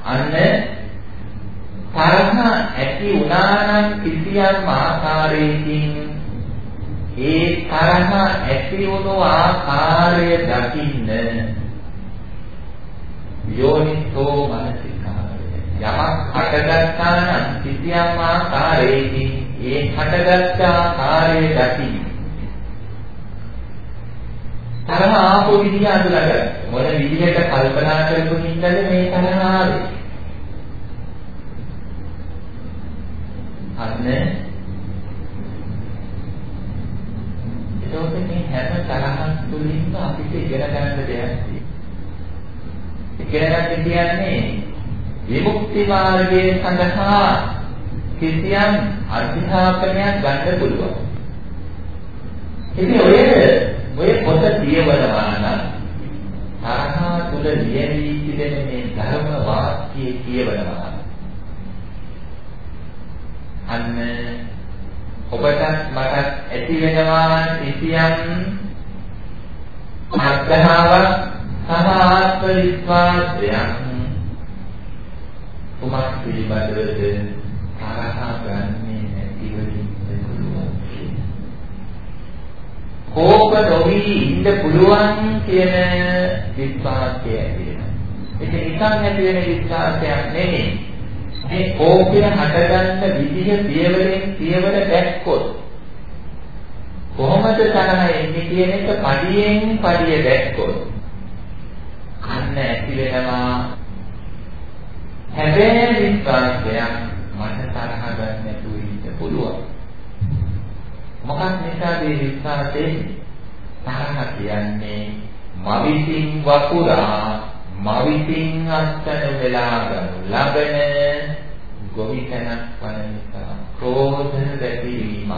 අන්න තරහ ඇති වුණා නම් කිසියම් ආකාරයකින් ඒ තරහ ඇති වුණු ආකාරය දකින්න යෝනිසෝ මනසිකාරය. යමක් හටගත්තා නම් කිසියම් ආකාරයකින් ඒ හටගත් ආකාරය දකින්න තරහ ආපු විදිහ අඳුනගන්න. මොන විදිහට කල්පනා කරපු හින්දාද මේ තරහ ආවේ? අන්න එතකොට මේ හැම තරහක් තුලින්ම අපිට ඉගෙන ගන්න දෙයක් තියෙනවා. ඉගෙන ගන්න කියන්නේ විමුක්ති මාර්ගයේ සඳහා කිසියම් අධ්‍යාපනයක් ගන්න පුළුවන්. ඉතින් ඔය ඔය පොත කියවනවා නම් තරහා තුල ලියවි තිබෙන මේ ධර්ම වාක්‍ය කියවනවා. අන්න ඔබට මට ඇති වෙනවා කිසියම් අත්දහාවක් සහ ආත්ම විශ්වාසයක් කුමක් පිළිබඳවද? තරහා ගන්නේ නැතිවෙන්න පුළුවන් කෝප නොවි ඉන්න පුළුවන් කියන විශ්වාසය ඇති වෙනවා. ඒක නිකන් ඇති වෙන විශ්වාසයක් නෙමෙයි. මේ කෝපය හටගන්න විදිහ පියවරෙන් පියවර දැක්කොත් කොහොමද තරහ එන්නේ කියන එක පඩියෙන් පඩිය දැක්කොත් අන්න ඇති වෙනවා හැබැයි විශ්වාසයක් මට තරහ ගන්න නැතුව ඉන්න පුළුවන්. මොකක් නිසාද මේ විශ්වාසයෙන් තරහ කියන්නේ මවිසින් වකුරා මවිසින් අත්තන වෙලා ගනු ලබන ගොවිතැනක් වන නිසා ක්‍රෝධ දැකීම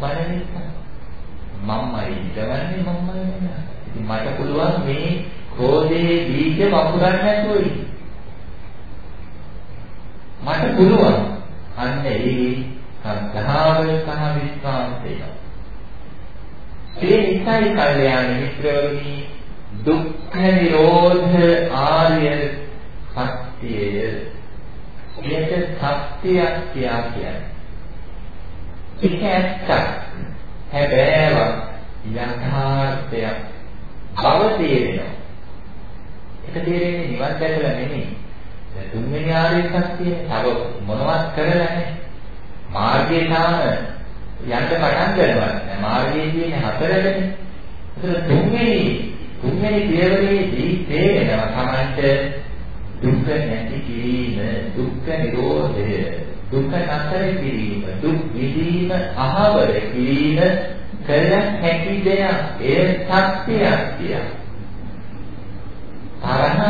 වන නිසා මම්මයි ඉඳවන්නේ මම්මයි නේද ඉතින් මට පුළුවන් මේ ක්‍රෝධයේ බීජ වකුරන්න නැතුව මට පුළුවන් අන්න ඒ ශ්‍රද්ධාව සහ විශ්වාසය. ඒ නිසායි කල්යාණ මිත්‍රවරුනි දුක්ඛ නිරෝධ ආර්ය සත්‍යය ඒක සත්‍යයක් කියා කියන්නේ. ඒක ඇත්ත. හැබෑව යථාර්ථයක් බව තේරෙනවා. ඒක තේරෙන්නේ නිවන් දැකලා නෙමෙයි. තුන්වෙනි ආර්ය සත්‍යය තව මොනවත් කරලා නැහැ. මාර්ගයේ තාම යන්න පටන් ගන්නවා. මාර්ගයේ තියෙන හතරනේ. ඒතර තුන්වෙනි තුන්වෙනි පියවරේදී තේරෙනවා තමයි දුක්ඛ නැති කිරීම, දුක්ඛ නිරෝධය, දුක්ඛ නැතර කිරීම, දුක් විදීම, අහවර කිරීම කළ හැකි දෙයක්. ඒ සත්‍යයක් කිය. තරහ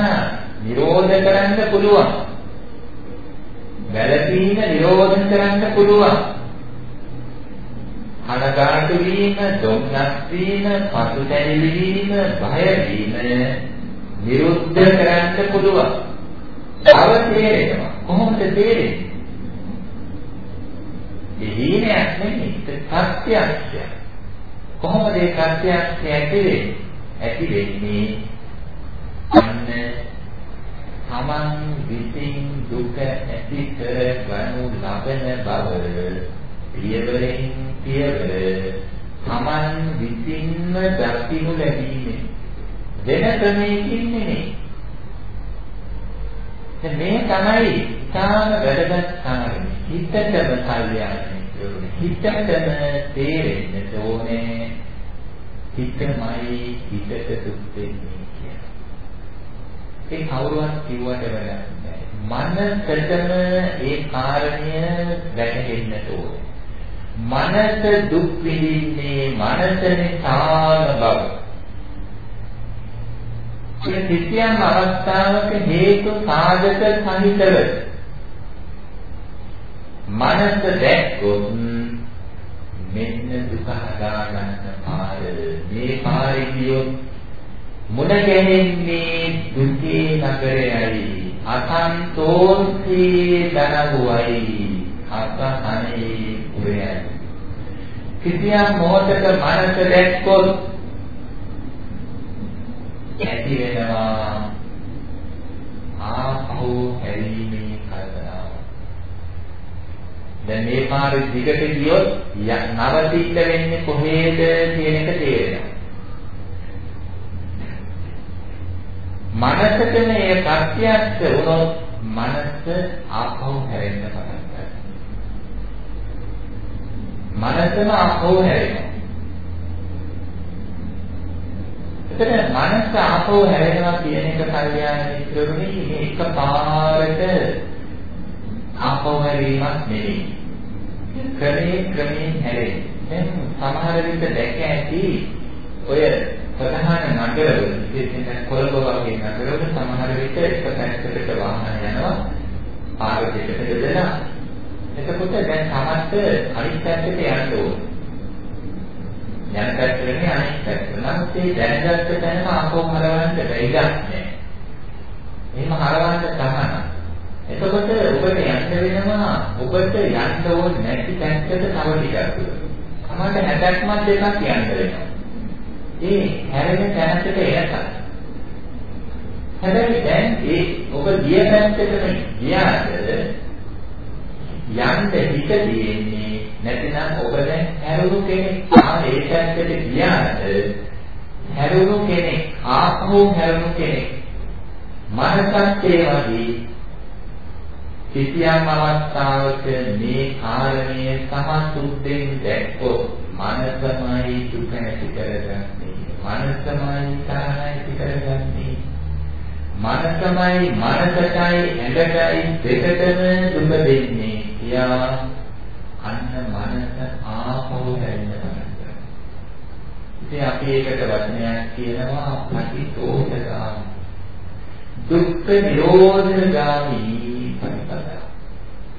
නිරෝධ කරන්න පුළුවන්. වැළපීම නිරෝධ කරන්න පුළුවන්. අනගාට වීම, දුම්නස් වීම, පසුතැවිලි වීම, බය වීම නිරුද්ධ කරන්න පුළුවන්. තව තේරෙනවා. කොහොමද තේරෙන්නේ? දෙහිණයක් නෙමෙයි, සත්‍යයක්. කොහොමද ඒ සත්‍යයක් ඇති වෙන්නේ? ඇති වෙන්නේ අන්න තමන් විසින් දුක ඇති කර ගනු ලබන බව පියවරෙන් පියවර තමන් විසින්ම දකිනු ලැබීමේ වෙන ක්‍රමයකින් නෙමෙයි දැන් මේ තමයි ඉතාම වැදගත් කාරණේ. හිතටම කල්යාණය කියන්නේ. හිතටම තේරෙන්න ඕනේ. හිතමයි හිතට දුක් දෙන්නේ කියලා. ඒ කවුරුවත් කිව්වට වැඩක් නැහැ. මනසටම ඒ කාරණය වැටහෙන්න ඕනේ. මනස දුක් විඳින්නේ මනසනේ සාම බව. මේ කිසියම් අවස්ථාවක හේතු සාධක සහිතව මනස දැක්කොත් මෙන්න දුක හදා ගන්න පාර මේ පාරේ ගියොත් මුණ ගැහෙන්නේ දුකේ නගරයයි අසන්තෝෂී දනගුවයි අසහනේ පුරයයි කිසියම් මොහොතක මනස දැක්කොත් ඇති වෙනවා ආපහු හැරීමේ කල්පනාව. දැන් මේ පාරේ දිගට ගියොත් නවතින්න වෙන්නේ කොහේද කියන එක තේරෙනවා. මනසට මේ ප්‍රත්‍යක්ෂ වුණොත් මනස ආපහු හැරෙන්න පටන් ගන්නවා. මනසම ආපහු හැරෙනවා. එතන මනස ආපහු හැරෙනවා කියන එක කල්යාණ මිත්‍රරුනි මේ එකපාරට ආපහු හැරීමක් නෙවෙයි. ක්‍රමේ ක්‍රමේ හැරෙන්නේ. දැන් සමහර විට දැක ඇති ඔය ප්‍රධාන නගරවල විශේෂයෙන් කොළඹ වගේ නගරවල සමහර විට එක පැත්තකට වාහන යනවා පාර දෙකට දෙදෙනා. එතකොට දැන් තමන්ට අනිත් පැත්තට යන්න ඕනේ. යන පැත්ත වෙන්නේ අනිත් පැත්ත. නමුත් ඒ දැනගත්ත තැනම ආපහු හරවන්න බැහැ නැහැ. එහෙම හරවන්න තමයි. එතකොට ඔබට යන්න වෙනවා ඔබට යන්න ඕන නැති පැත්තට තව ටිකක් දුර. තමයි හැදක්මත් දෙකක් යන්න වෙනවා. ඒ හැරෙන තැනට එනකල්. හැබැයි දැන් ඒ ඔබ ගිය පැත්තටම ගියාද යන්න හිත තියෙන්නේ නැතිනම් ඔබ දැන් හැරුණු කෙනෙක් ආ ඒ පැත්තට ගියාට හැරුණු කෙනෙක් ආපහු හැරුණු කෙනෙක් මනසත් ඒ වගේ කිසියම් අවස්ථාවක මේ කාරණය සමතුද්දෙන් දැක්කොත් මනසමයි දුක නැති කරගන්නේ මනසමයි තරහ නැති කරගන්නේ මනසමයි මනසටයි ඇඟටයි දෙකටම දුක දෙන්නේ. කියා අන්න මනස ආපහු හැරෙන්න පටන් ඉතින් අපි ඒකට වචනයක් කියනවා පටිතෝෂගාමී දුක්ඛ නිරෝධගාමී ප්‍රතිපදා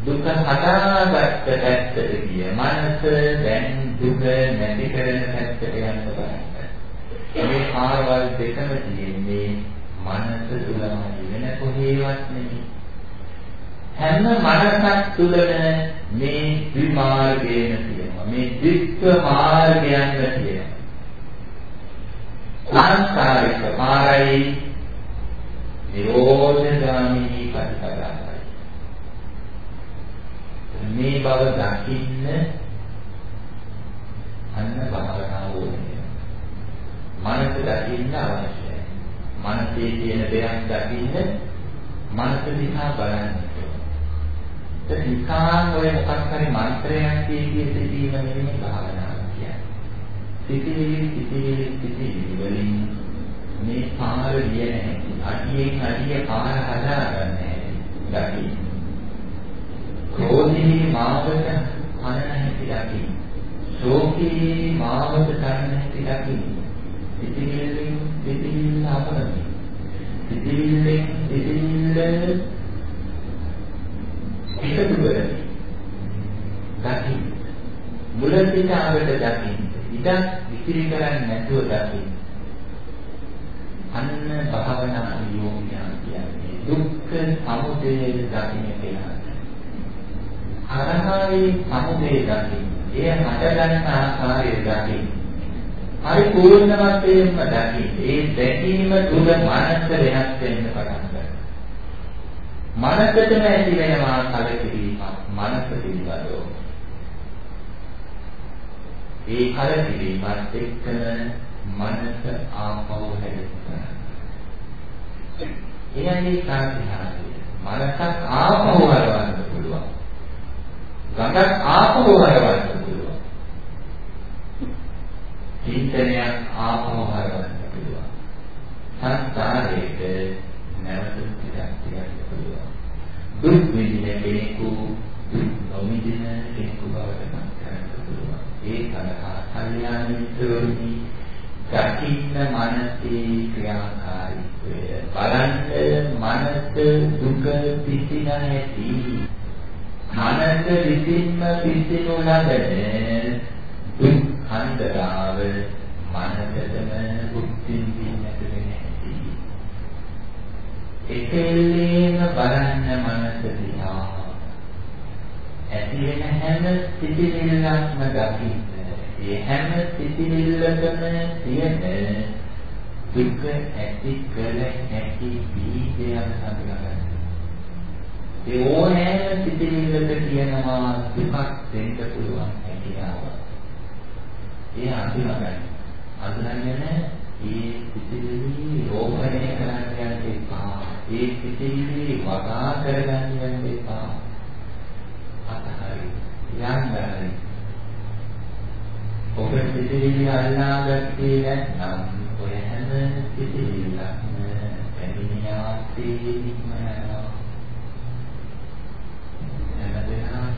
දුක හදාගත්ත පැත්තට ගිය මනස දැන් දුක නැති කරන පැත්තට යන්න බලන්න. මේ කාර්වල් දෙකම තියෙන්නේ මනස තුලමයි වෙන කොහේවත් නෙමෙයි හැම මනසක් තුළම මේ ත්‍රිමාර්ගයම තියෙනවා. මේ දික්ක මාර්ගයන්ම තියෙනවා. සංස්කාරික පාරයි නිරෝධගාමී පරිපදායි. මේ බව දකින්න අන්න භාවනාව ඕනේ. මනස දකින්න අවශ්‍යයි. මනසේ තියෙන දෙයක් දකින්න මනස දිහා බලන්න. නිකාන් ඔය මොකක් හරි මන්ත්‍රයක් කියකිය සිටීම නෙමෙයි භාවනාව කියන්නේ. සිටිවිලි සිටිවිලි සිටිවිලි වලින් මේ පාර ගිය නැහැ. අඩියෙන් අඩිය පාර හදාගන්න නැහැ. ක්‍රෝධී මාවත අනන හැටි දකි. ශෝකී මාවත කරන හැටි දකි. සිටිවිලි සිටිවිලි අපරමි. සිටිවිලි සිටිවිලි එකතු කරගෙන දකින්න. මුලින්ම ආවට දකින්න. ඉඩක් ඉතිරි කරන්නේ නැතුව දකින්න. අන්න භාවනා යෝගියා කියන්නේ දුක්ඛ සමුදය දකින්න කියලා. අරහාවේ සමුදය දකින්න. එය හටගන්න ආකාරය දකින්න. පරිපූර්ණ වශයෙන්ම දකින්න. ඒ දැකීම තුළ මනස වෙනස් වෙන්න පටන් මනසටම ඇති වෙනවා කලකිරීමක් මනස පිළිබඳව. ඒ කලකිරීමත් එක්කම මනස ආපහු හැදෙනවා. එයයි කාර්යහාරය. මනසක් ආපහු හරවන්න පුළුවන්. ගඟක් ආපහු හරවන්න පුළුවන්. චින්තනයක් ආපහු හරවන්න පුළුවන්. සංස්කාරයක නැවත පිටක් තියන්න පුළුවන්. දුක් විඳින කෙනෙකු දුක් නොවිඳින කෙනෙකු බවට පත් කරන්න පුළුවන්. ඒ සඳහා කල්යාණ මිත්‍රෝනි දකින්න මනසේ ක්‍රියාකාරීත්වය බලන්න මනස දුක පිසින හැටි මනස විසින්ම පිසිනු ලබන දුක් හන්දරාව එකෙල්ලේම බලන්න මනස දිහා ඇති වෙන හැම සිතිවිල්ලක්ම දකින්න ඒ හැම සිතිවිල්ලකම තියෙන දුක ඇති කළ හැකි බීජයන් හඳුනාගන්න. ඒ ඕනෑම සිතිවිල්ලක කියනවා දුකක් දෙන්න පුළුවන් හැකියාව. ඒ හඳුනාගන්න. හඳුනාගෙන ඒ සිතිවිලි රෝපණය කරන්න යන්න එපා. ඒ සිතිවිලි වගා කරගන්න යන්න එපා. අතහරි. යන්න හරි. ඔබ සිතිවිලි අල්ලාගත්තේ නැත්නම් ඔය හැම සිතිවිල්ලක්ම පැමිණියාසේ ඉක්ම යනවා. හැමදේම